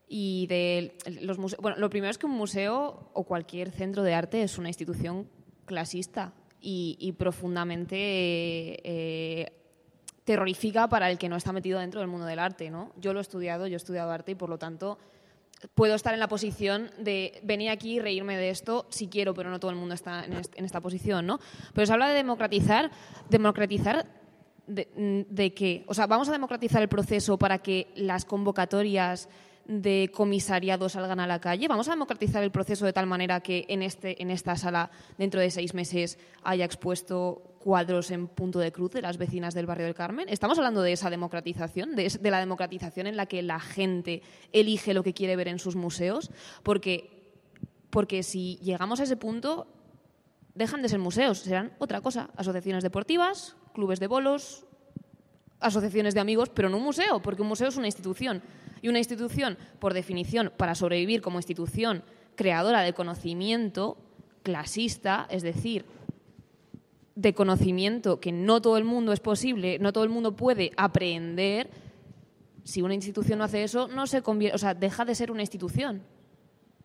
y de los museos. Bueno, lo primero es que un museo o cualquier centro de arte es una institución clasista y, profundamente eh, terrorífica para el que no está metido dentro del mundo del arte, ¿no? Yo lo he estudiado, yo he estudiado arte y por lo tanto puedo estar en la posición de venir aquí y reírme de esto si quiero, pero no todo el mundo está en, esta posición, ¿no? Pero se habla de democratizar, democratizar de, de qué? O sea, vamos a democratizar el proceso para que las convocatorias de comisariado salgan a la calle? ¿Vamos a democratizar el proceso de tal manera que en, este, en esta sala, dentro de seis meses, haya expuesto cuadros en punto de cruz de las vecinas del barrio del Carmen? ¿Estamos hablando de esa democratización, de, la democratización en la que la gente elige lo que quiere ver en sus museos? Porque, porque si llegamos a ese punto, dejan de ser museos, serán otra cosa, asociaciones deportivas, clubes de bolos, asociaciones de amigos, pero no un museo, porque un museo es una institución. Y una institución, por definición, para sobrevivir como institución creadora de conocimiento clasista, es decir, de conocimiento que no todo el mundo es posible, no todo el mundo puede aprender, si una institución no hace eso, no se convierte, o sea, deja de ser una institución.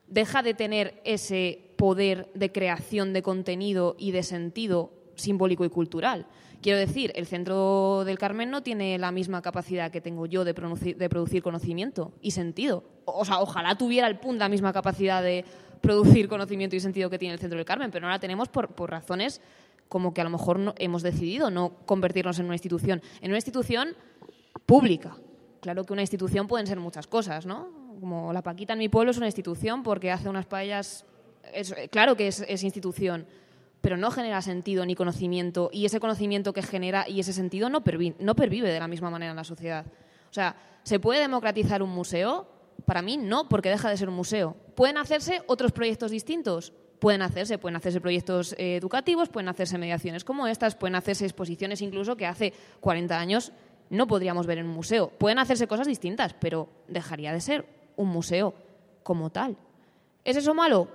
Deja de tener ese poder de creación de contenido y de sentido simbólico y cultural. Quiero decir, el Centro del Carmen no tiene la misma capacidad que tengo yo de, producir, de producir conocimiento y sentido. O sea, ojalá tuviera el PUN la misma capacidad de producir conocimiento y sentido que tiene el Centro del Carmen, pero no la tenemos por, por razones como que a lo mejor no, hemos decidido no convertirnos en una institución, en una institución pública. Claro que una institución pueden ser muchas cosas, ¿no? Como la Paquita en mi pueblo es una institución porque hace unas paellas, claro que es, es institución, pero no genera sentido ni conocimiento y ese conocimiento que genera y ese sentido no, no pervive de la misma manera en la sociedad. O sea, ¿se puede democratizar un museo? Para mí no, porque deja de ser un museo. ¿Pueden hacerse otros proyectos distintos? Pueden hacerse, pueden hacerse proyectos eh, educativos, pueden hacerse mediaciones como estas, pueden hacerse exposiciones incluso que hace 40 años no podríamos ver en un museo. Pueden hacerse cosas distintas, pero dejaría de ser un museo como tal. ¿Es eso malo?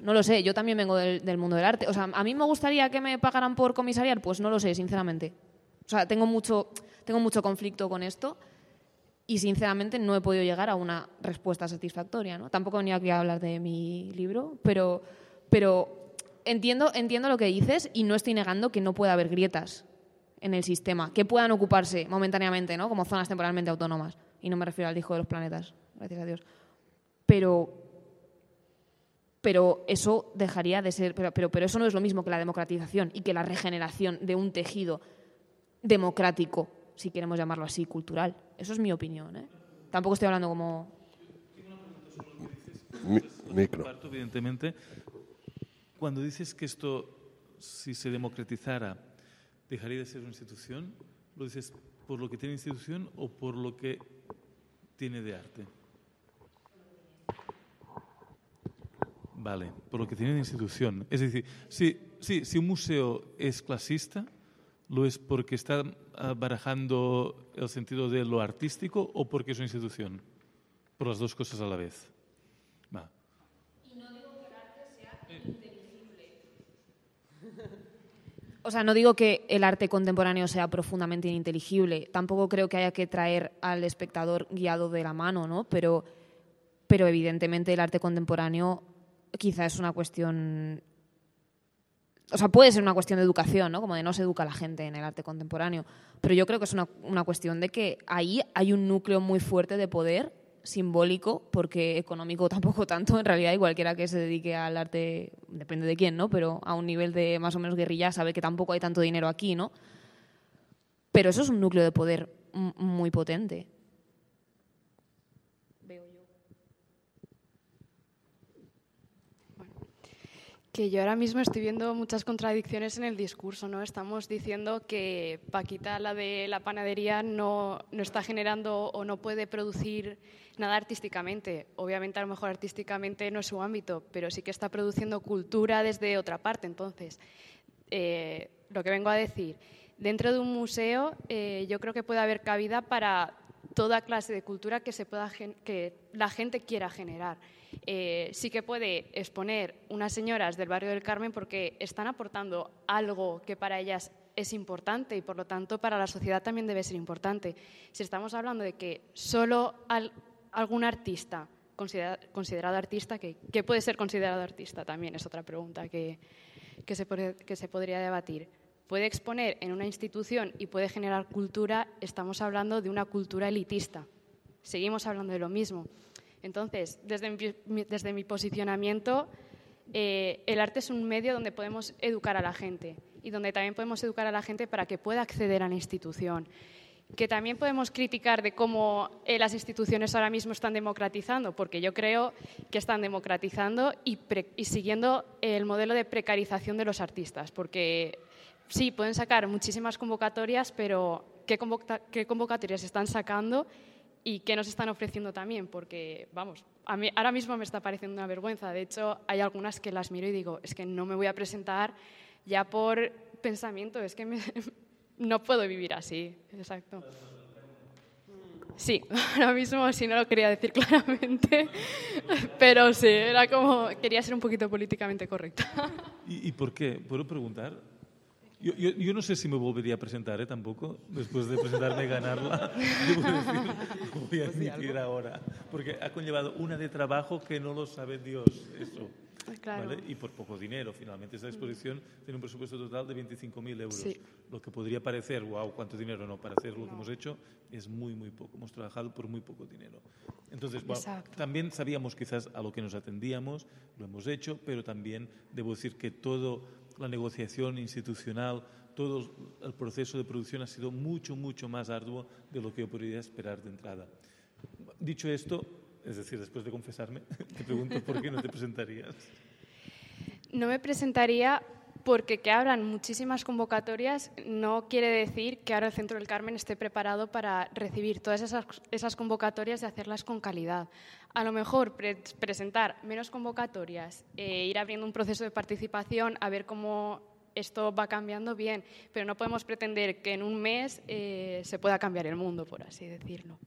No lo sé, yo también vengo del, mundo del arte. O sea, ¿a mí me gustaría que me pagaran por comisariar? Pues no lo sé, sinceramente. O sea, tengo mucho, tengo mucho conflicto con esto y sinceramente no he podido llegar a una respuesta satisfactoria. ¿no? Tampoco venía aquí a hablar de mi libro, pero, pero entiendo, entiendo lo que dices y no estoy negando que no pueda haber grietas en el sistema, que puedan ocuparse momentáneamente ¿no? como zonas temporalmente autónomas. Y no me refiero al hijo de los planetas, gracias a Dios. Pero pero eso dejaría de ser, pero, pero, eso no es lo mismo que la democratización y que la regeneración de un tejido democrático, si queremos llamarlo así, cultural. Eso es mi opinión. ¿eh? Tampoco estoy hablando como... micro. Evidentemente, cuando dices que esto, si se democratizara, dejaría de ser una institución, ¿lo dices por lo que tiene institución o por lo que tiene de arte? Vale, por lo que tiene de institución. Es decir, si, si un museo es clasista, ¿lo es porque está ah, barajando el sentido de lo artístico o porque es una institución? Por las dos cosas a la vez. Va. Y no digo que el arte sea inteligible. O sea, no digo que el arte contemporáneo sea profundamente ininteligible. Tampoco creo que haya que traer al espectador guiado de la mano, ¿no? Pero, pero evidentemente el arte contemporáneo quizá es una cuestión o sea, puede ser una cuestión de educación, ¿no? Como de no se educa a la gente en el arte contemporáneo. Pero yo creo que es una, una, cuestión de que ahí hay un núcleo muy fuerte de poder simbólico, porque económico tampoco tanto, en realidad, y cualquiera que se dedique al arte, depende de quién, ¿no? Pero a un nivel de más o menos guerrilla sabe que tampoco hay tanto dinero aquí, ¿no? Pero eso es un núcleo de poder muy potente. que yo ahora mismo estoy viendo muchas contradicciones en el discurso. ¿no? Estamos diciendo que Paquita, la de la panadería, no, no, está generando o no puede producir nada artísticamente. Obviamente, a lo mejor artísticamente no es su ámbito, pero sí que está produciendo cultura desde otra parte. Entonces, eh, lo que vengo a decir, dentro de un museo eh, yo creo que puede haber cabida para toda clase de cultura que, se pueda, que la gente quiera generar. Eh, sí que puede exponer unas señoras del barrio del Carmen porque están aportando algo que para ellas es importante y por lo tanto para la sociedad también debe ser importante. Si estamos hablando de que solo algún artista considerado artista, ¿qué, puede ser considerado artista? También es otra pregunta que, se, que se podría debatir. Puede exponer en una institución y puede generar cultura, estamos hablando de una cultura elitista. Seguimos hablando de lo mismo. Entonces, desde mi, desde mi posicionamiento, eh, el arte es un medio donde podemos educar a la gente y donde también podemos educar a la gente para que pueda acceder a la institución. Que también podemos criticar de cómo eh, las instituciones ahora mismo están democratizando, porque yo creo que están democratizando y, siguiendo el modelo de precarización de los artistas, porque sí, pueden sacar muchísimas convocatorias, pero ¿qué, qué convocatorias están sacando y qué nos están ofreciendo también, porque, vamos, a mí ahora mismo me está pareciendo una vergüenza. De hecho, hay algunas que las miro y digo, es que no me voy a presentar ya por pensamiento, es que no puedo vivir así. Exacto. Sí, ahora mismo sí no lo quería decir claramente, pero sí, era como, quería ser un poquito políticamente correcta. ¿Y, y por qué? ¿Puedo preguntar? Yo, yo, yo, no sé si me volvería a presentar, ¿eh? Tampoco, después de presentarme y ganarla. Debo decir, voy a admitir ahora. Porque ha conllevado una de trabajo que no lo sabe Dios, eso. Y por poco dinero. Finalmente, esta exposición tiene un presupuesto total de 25.000 euros. Lo que podría parecer, wow, cuánto dinero no, para hacer lo que hemos hecho, es muy, muy poco. Hemos trabajado por muy poco dinero. Entonces, también sabíamos quizás a lo que nos atendíamos, lo hemos hecho, pero también debo decir que toda la negociación institucional, todo el proceso de producción ha sido mucho, mucho más arduo de lo que yo podría esperar de entrada. Dicho esto, es decir, después de confesarme, te pregunto por qué no te presentarías. No me presentaría porque que abran muchísimas convocatorias no quiere decir que ahora el Centro del Carmen esté preparado para recibir todas esas, esas convocatorias y hacerlas con calidad. A lo mejor presentar menos convocatorias e ir abriendo un proceso de participación a ver cómo esto va cambiando bien, pero no podemos pretender que en un mes eh, se pueda cambiar el mundo, por así decirlo.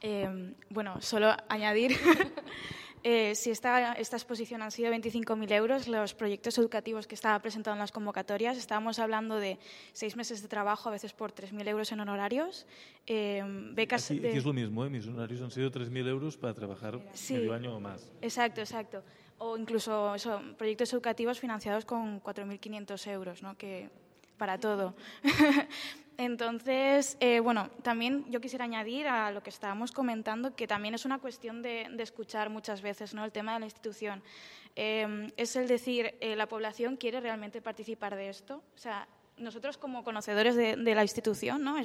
Eh, bueno, solo añadir, eh, si esta, esta exposición han sido 25.000 euros, los proyectos educativos que estaba presentado en las convocatorias, estábamos hablando de seis meses de trabajo, a veces por 3.000 euros en honorarios. Eh, becas aquí, es lo mismo, ¿eh? mis honorarios han sido 3.000 euros para trabajar medio año o más. Exacto, exacto. O incluso proyectos educativos financiados con 4.500 euros, ¿no? que para todo. Entonces, eh, bueno, también yo quisiera añadir a lo que estábamos comentando que también es una cuestión de, escuchar muchas veces ¿no? el tema de la institución. Eh, es el decir, eh, ¿la población quiere realmente participar de esto? O sea, nosotros como conocedores de, la institución, ¿no?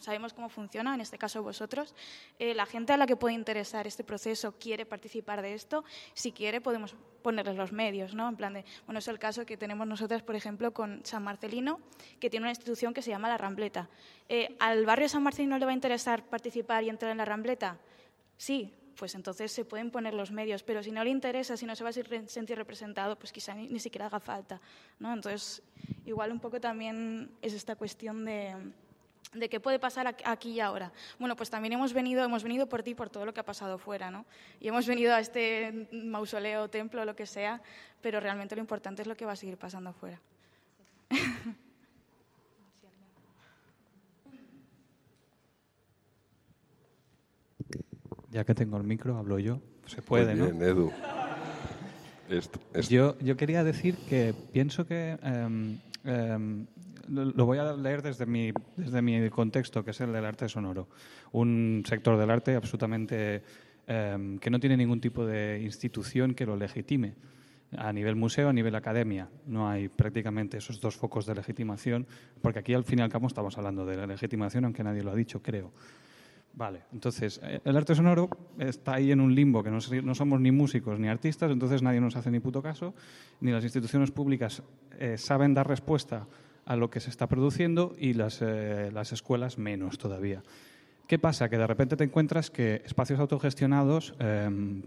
sabemos cómo funciona, en este caso vosotros, eh, la gente a la que puede interesar este proceso quiere participar de esto, si quiere podemos ponerles los medios, ¿no? En plan de, bueno, es el caso que tenemos nosotros, por ejemplo, con San Marcelino, que tiene una institución que se llama La Rambleta. Eh, ¿Al barrio San Marcelino le va a interesar participar y entrar en La Rambleta? Sí, pues entonces se pueden poner los medios, pero si no le interesa, si no se va a sentir representado, pues quizá ni, siquiera haga falta. ¿no? Entonces, igual un poco también es esta cuestión de, de qué puede pasar aquí y ahora. Bueno, pues también hemos venido, hemos venido por ti, por todo lo que ha pasado fuera, ¿no? Y hemos venido a este mausoleo, templo, lo que sea, pero realmente lo importante es lo que va a seguir pasando afuera. ya que tengo el micro, hablo yo. Se puede, Muy bien, Edu. Yo, yo quería decir que pienso que em, em, lo voy a leer desde mi, desde mi contexto, que es el del arte sonoro. Un sector del arte absolutamente em, que no tiene ningún tipo de institución que lo legitime. A nivel museo, a nivel academia, no hay prácticamente esos dos focos de legitimación, porque aquí al fin y al cabo estamos hablando de la legitimación, aunque nadie lo ha dicho, creo. Vale, entonces eh, el arte sonoro está ahí en un limbo que no, somos ni músicos ni artistas, entonces nadie nos hace ni puto caso, ni las instituciones públicas eh, saben dar respuesta a lo que se está produciendo y las, eh, las escuelas menos todavía. ¿Qué pasa? Que de repente te encuentras que espacios autogestionados em,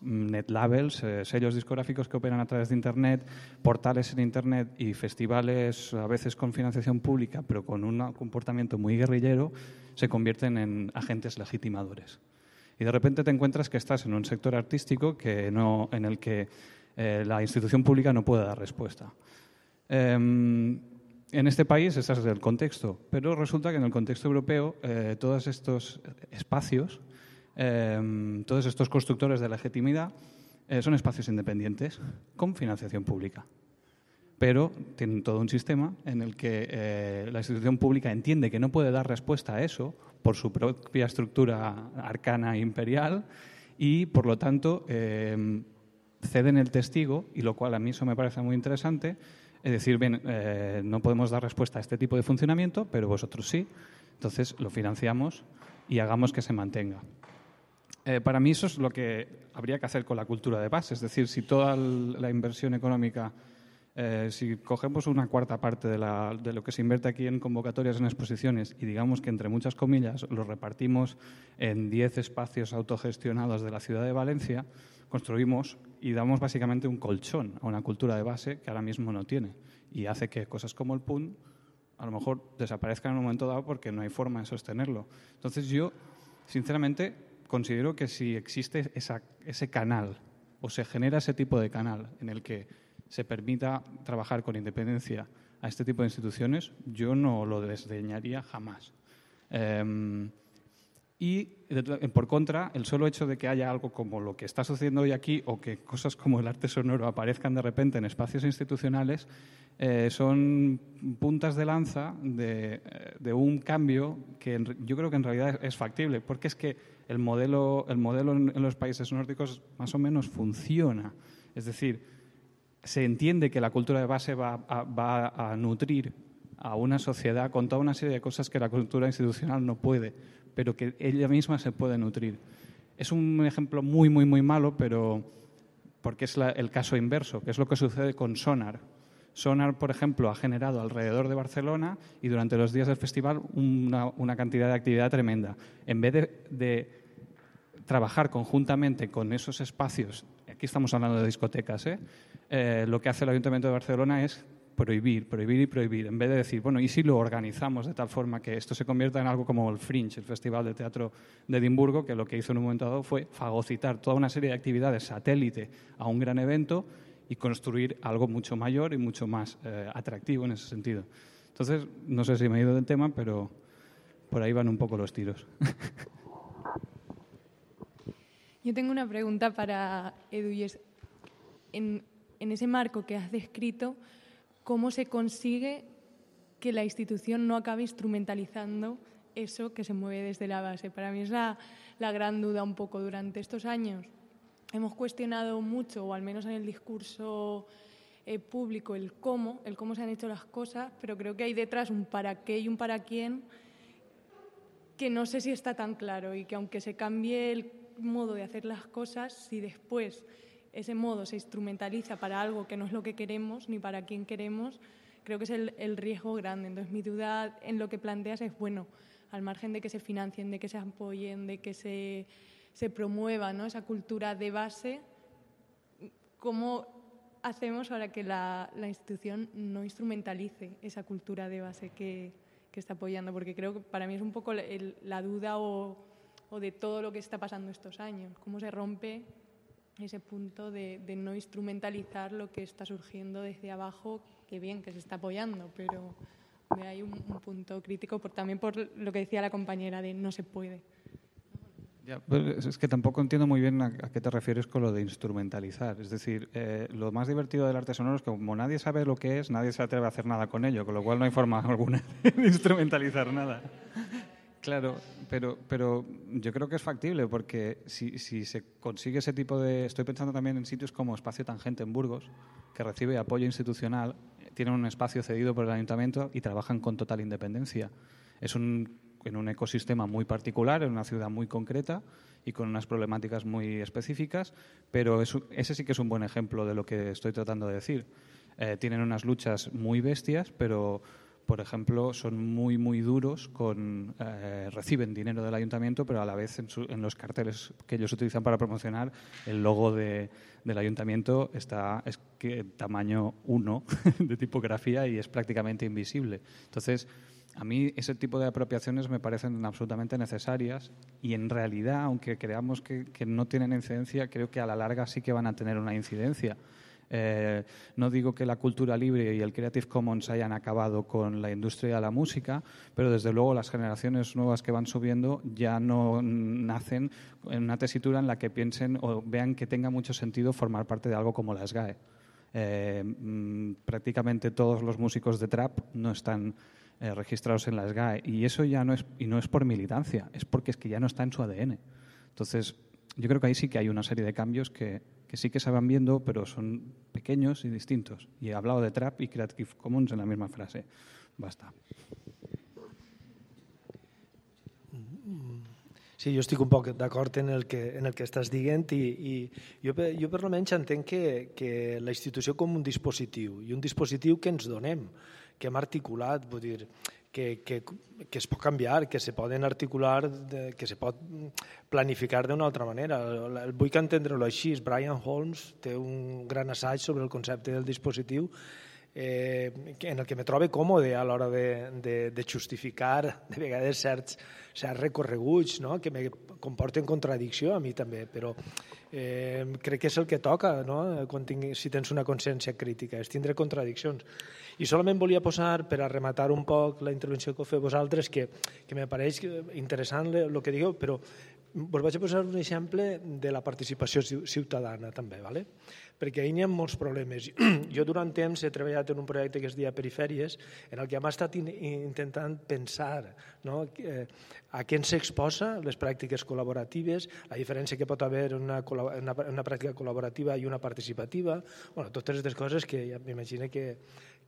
net labels, eh, sellos discográficos que operan a través de Internet, portales en Internet y festivales a veces con financiación pública, pero con un comportamiento muy guerrillero, se convierten en agentes legitimadores. Y de repente te encuentras que estás en un sector artístico que no, en el que eh, la institución pública no puede dar respuesta. Em, en este país ese es el contexto, pero resulta que en el contexto europeo eh, todos estos espacios Em, todos estos constructores de legitimidad eh, son espacios independientes con financiación pública. Pero tienen todo un sistema en el que eh, la institución pública entiende que no puede dar respuesta a eso por su propia estructura arcana e imperial y, por lo tanto, em, ceden el testigo, y lo cual a mí eso me parece muy interesante, es decir, bien, eh, no podemos dar respuesta a este tipo de funcionamiento, pero vosotros sí, entonces lo financiamos y hagamos que se mantenga. Eh, para mí eso es lo que habría que hacer con la cultura de base. Es decir, si toda la inversión económica, eh, si cogemos una cuarta parte de, lo que se invierte aquí en convocatorias, en exposiciones, y digamos que entre muchas comillas lo repartimos en 10 espacios autogestionados de la ciudad de Valencia, construimos y damos básicamente un colchón a una cultura de base que ahora mismo no tiene. Y hace que cosas como el PUN a lo mejor desaparezcan en un momento dado porque no hay forma de sostenerlo. Entonces yo, sinceramente, considero que si existe ese canal o se genera ese tipo de canal en el que se permita trabajar con independencia a este tipo de instituciones, yo no lo desdeñaría jamás. Em, Y por contra, el solo hecho de que haya algo como lo que está sucediendo hoy aquí o que cosas como el arte sonoro aparezcan de repente en espacios institucionales eh, son puntas de lanza de, de, un cambio que yo creo que en realidad es factible, porque es que el modelo, el modelo en, los países nórdicos más o menos funciona. Es decir, se entiende que la cultura de base va a, va a nutrir a una sociedad con toda una serie de cosas que la cultura institucional no puede pero que ella misma se puede nutrir. Es un ejemplo muy, muy, muy malo, pero porque es el caso inverso, que es lo que sucede con Sonar. Sonar, por ejemplo, ha generado alrededor de Barcelona y durante los días del festival una, cantidad de actividad tremenda. En vez de, trabajar conjuntamente con esos espacios, aquí estamos hablando de discotecas, ¿eh? Eh, lo que hace el Ayuntamiento de Barcelona es prohibir, prohibir y prohibir, en vez de decir, bueno, ¿y si lo organizamos de tal forma que esto se convierta en algo como el Fringe, el Festival de Teatro de Edimburgo, que lo que hizo en un momento dado fue fagocitar toda una serie de actividades satélite a un gran evento y construir algo mucho mayor y mucho más eh, atractivo en ese sentido. Entonces, no sé si me he ido del tema, pero por ahí van un poco los tiros. Yo tengo una pregunta para Edu y es, en, en ese marco que has descrito, cómo se consigue que la institución no acabe instrumentalizando eso que se mueve desde la base. Para mí es la, gran duda un poco durante estos años. Hemos cuestionado mucho, o al menos en el discurso eh, público, el cómo, el cómo se han hecho las cosas, pero creo que hay detrás un para qué y un para quién que no sé si está tan claro y que aunque se cambie el modo de hacer las cosas, si después ese modo se instrumentaliza para algo que no es lo que queremos ni para quien queremos, creo que es el, riesgo grande. Entonces, mi duda en lo que planteas es, bueno, al margen de que se financien, de que se apoyen, de que se, se promueva ¿no? esa cultura de base, ¿cómo hacemos para que la, la institución no instrumentalice esa cultura de base que, que, está apoyando? Porque creo que para mí es un poco la duda o, o de todo lo que está pasando estos años. ¿Cómo se rompe ese punto de, no instrumentalizar lo que está surgiendo desde abajo, que bien, que se está apoyando, pero hay un, punto crítico por, también por lo que decía la compañera de no se puede. Pues, es que tampoco entiendo muy bien a, qué te refieres con lo de instrumentalizar. Es decir, eh, lo más divertido del arte sonoro es que como nadie sabe lo que es, nadie se atreve a hacer nada con ello, con lo cual no hay forma alguna de instrumentalizar nada. Claro, pero, pero yo creo que es factible porque si, si, se consigue ese tipo de... Estoy pensando también en sitios como Espacio Tangente en Burgos, que recibe apoyo institucional, tienen un espacio cedido por el ayuntamiento y trabajan con total independencia. Es un, en un ecosistema muy particular, en una ciudad muy concreta y con unas problemáticas muy específicas, pero ese sí que es un buen ejemplo de lo que estoy tratando de decir. Eh, tienen unas luchas muy bestias, pero por ejemplo, son muy, muy duros con... Eh, reciben dinero del ayuntamiento, pero a la vez en, los carteles que ellos utilizan para promocionar, el logo de, del ayuntamiento está es que tamaño 1 de tipografía y es prácticamente invisible. Entonces, a mí ese tipo de apropiaciones me parecen absolutamente necesarias y en realidad, aunque creamos que, que no tienen incidencia, creo que a la larga sí que van a tener una incidencia eh, no digo que la cultura libre y el Creative Commons hayan acabado con la industria de la música, pero desde luego las generaciones nuevas que van subiendo ya no nacen en una tesitura en la que piensen o vean que tenga mucho sentido formar parte de algo como la SGAE. Eh, mm, prácticamente todos los músicos de trap no están eh, registrados en la SGAE y eso ya no es y no es por militancia, es porque es que ya no está en su ADN. Entonces, yo creo que ahí sí que hay una serie de cambios que, que sí que se van viendo, pero son pequeños y distintos. Y he hablado de Trap y Creative Commons en la misma frase. Basta. Sí, jo estic un poc d'acord en, el que, en el que estàs dient i, i jo, jo per almenys entenc que, que la institució com un dispositiu i un dispositiu que ens donem, que hem articulat, vull dir, que, que, que es pot canviar, que se poden articular, de, que se pot planificar d'una altra manera. Vull que entendre-ho així. Brian Holmes té un gran assaig sobre el concepte del dispositiu eh, en el que me trobo còmode a l'hora de, de, de justificar de vegades certs, certs recorreguts, no? que me comporten contradicció a mi també, però eh, crec que és el que toca no? Quan tingui, si tens una consciència crítica, és tindre contradiccions. I solament volia posar, per a rematar un poc la intervenció que feu vosaltres, que, que me pareix interessant el que digueu, però vos vaig a posar un exemple de la participació ciutadana també, ¿vale? perquè ahir n'hi ha molts problemes. Jo durant temps he treballat en un projecte que es deia Perifèries, en el que hem estat in intentant pensar no? A què ens exposa les pràctiques col·laboratives, la diferència que pot haver una, una, una pràctica col·laborativa i una participativa, bueno, totes aquestes coses que ja m'imagino que,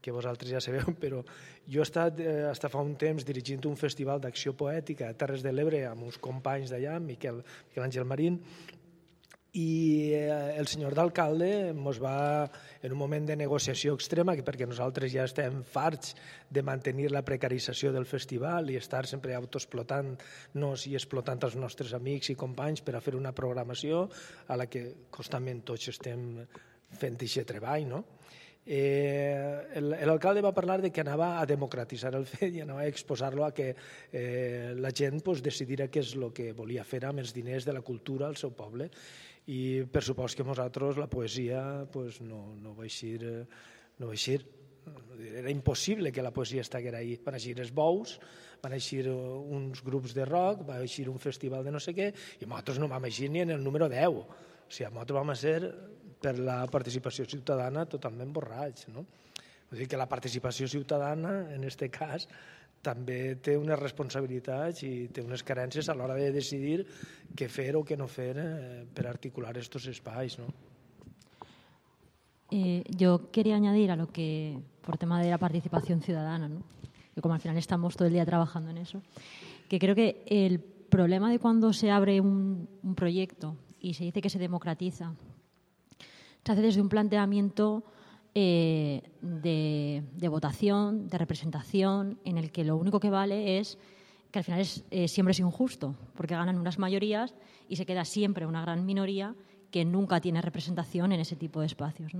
que vosaltres ja sabeu, però jo he estat eh, fa un temps dirigint un festival d'acció poètica a Terres de l'Ebre amb uns companys d'allà, Miquel, Miquel Àngel Marín, i eh, el senyor d'alcalde ens va, en un moment de negociació extrema, que perquè nosaltres ja estem farts de mantenir la precarització del festival i estar sempre autoexplotant-nos i explotant els nostres amics i companys per a fer una programació a la que constantment tots estem fent aquest treball, no? Eh, L'alcalde va parlar de que anava a democratitzar el fet i anava a exposar-lo a que eh, la gent pues, decidirà què és el que volia fer amb els diners de la cultura al seu poble i per supost que nosaltres la poesia pues, no, no va eixir, no va eixir. Era impossible que la poesia estigués ahí. Van eixir els bous, van eixir uns grups de rock, va eixir un festival de no sé què, i nosaltres no vam eixir ni en el número 10. O sigui, nosaltres vam ser per la participació ciutadana totalment borrats. No? Vull dir que la participació ciutadana, en aquest cas, també té unes responsabilitats i té unes carències a l'hora de decidir què fer o què no fer eh, per articular estos espais. ¿no? Eh, yo quería añadir a lo que, por tema de la participación ciudadana, ¿no? que como al final estamos todo el día trabajando en eso, que creo que el problema de cuando se abre un, un proyecto y se dice que se democratiza, se hace desde un planteamiento eh, de, votación, de representación, en el que lo único que vale es que al final es, eh, siempre es injusto, porque ganan unas mayorías y se queda siempre una gran minoría que nunca tiene representación en ese tipo de espacios.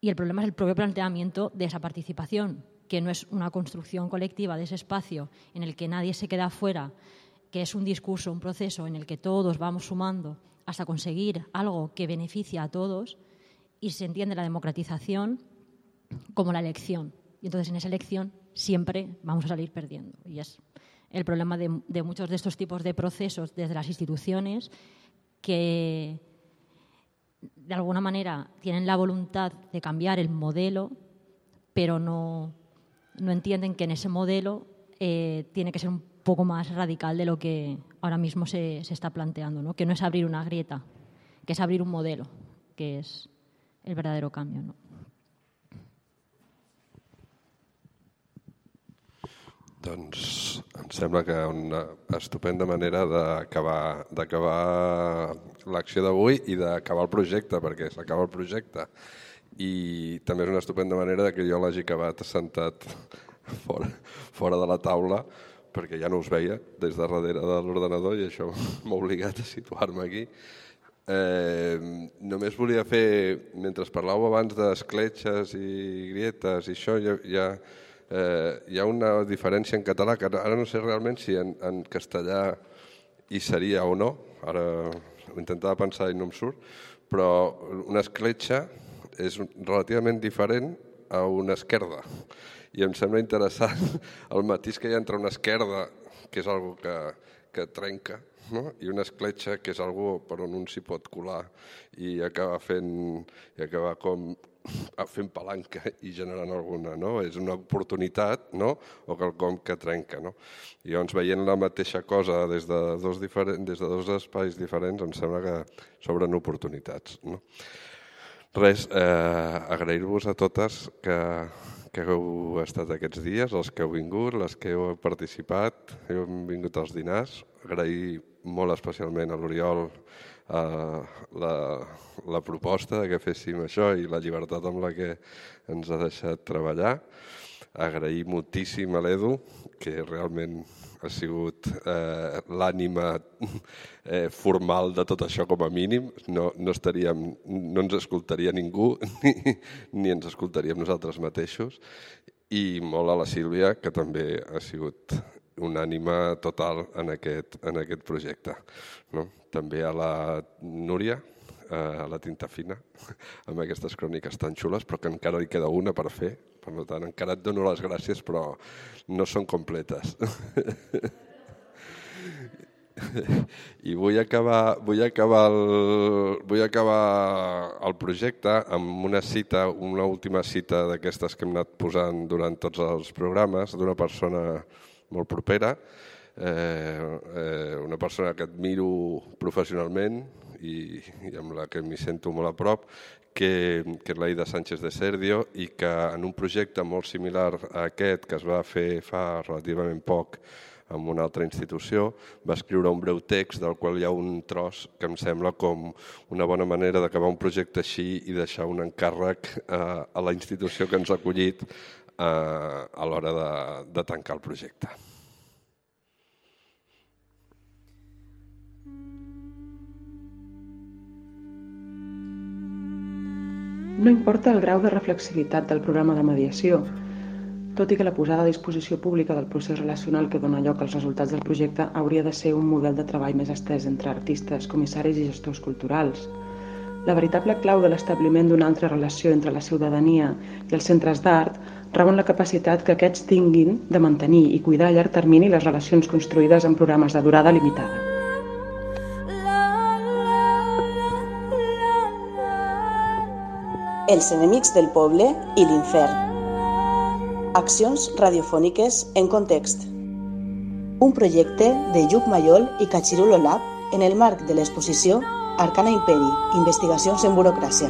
Y el problema es el propio planteamiento de esa participación, que no es una construcción colectiva de ese espacio en el que nadie se queda fuera, que es un discurso, un proceso en el que todos vamos sumando hasta conseguir algo que beneficia a todos, y se entiende la democratización como la elección. Y entonces en esa elección siempre vamos a salir perdiendo. Y es el problema de, muchos de estos tipos de procesos desde las instituciones que de alguna manera tienen la voluntad de cambiar el modelo, pero no, no entienden que en ese modelo eh, tiene que ser un poco más radical de lo que ahora mismo se, se está planteando, ¿no? que no es abrir una grieta, que es abrir un modelo, que es el verdadero cambio. ¿no? Doncs em sembla que una estupenda manera d'acabar l'acció d'avui i d'acabar el projecte, perquè s'acaba el projecte. I també és una estupenda manera de que jo l'hagi acabat sentat fora, fora de la taula perquè ja no us veia des de darrere de l'ordenador i això m'ha obligat a situar-me aquí Eh, només volia fer, mentre parlàveu abans d'escletxes i grietes i això, hi ha, eh, hi ha una diferència en català, que ara no sé realment si en, en castellà hi seria o no, ara ho intentava pensar i no em surt, però una escletxa és relativament diferent a una esquerda. I em sembla interessant el matís que hi ha entre una esquerda, que és algo que, que trenca, no? i una escletxa que és algú per on un s'hi pot colar i acabar fent, i acabar com fent palanca i generant alguna, no? És una oportunitat, no? O quelcom que trenca, no? I llavors veient la mateixa cosa des de dos, diferents, des de dos espais diferents em sembla que s'obren oportunitats, no? Res, eh, agrair-vos a totes que, que heu estat aquests dies, els que heu vingut, les que heu participat, heu vingut als dinars, agrair molt especialment a l'Oriol eh, la, la proposta de que féssim això i la llibertat amb la que ens ha deixat treballar. Agrair moltíssim a l'Edu, que realment ha sigut eh, l'ànima eh, formal de tot això com a mínim. No, no, estaríem, no ens escoltaria ningú ni, ni ens escoltaríem nosaltres mateixos. I molt a la Sílvia, que també ha sigut unànima total en aquest, en aquest projecte. No? També a la Núria, a la tinta fina, amb aquestes cròniques tan xules, però que encara li queda una per fer. Per tant, encara et dono les gràcies, però no són completes. I vull acabar, vull acabar, el, vull acabar el projecte amb una cita, una última cita d'aquestes que hem anat posant durant tots els programes, d'una persona molt propera, eh, eh, una persona que admiro professionalment i, i amb la que m'hi sento molt a prop, que, que és l'Aida Sánchez de Serdio i que en un projecte molt similar a aquest que es va fer fa relativament poc amb una altra institució, va escriure un breu text del qual hi ha un tros que em sembla com una bona manera d'acabar un projecte així i deixar un encàrrec eh, a la institució que ens ha acollit eh, a l'hora de, de tancar el projecte. No importa el grau de reflexivitat del programa de mediació, tot i que la posada a disposició pública del procés relacional que dona lloc als resultats del projecte hauria de ser un model de treball més estès entre artistes, comissaris i gestors culturals. La veritable clau de l'establiment d'una altra relació entre la ciutadania i els centres d'art rau en la capacitat que aquests tinguin de mantenir i cuidar a llarg termini les relacions construïdes en programes de durada limitada. Els enemics del poble i l'infern. Accions radiofòniques en context. Un projecte de Lluc Mayol i Cachirulo Lab en el marc de l'exposició Arcana Imperi, investigacions en burocràcia.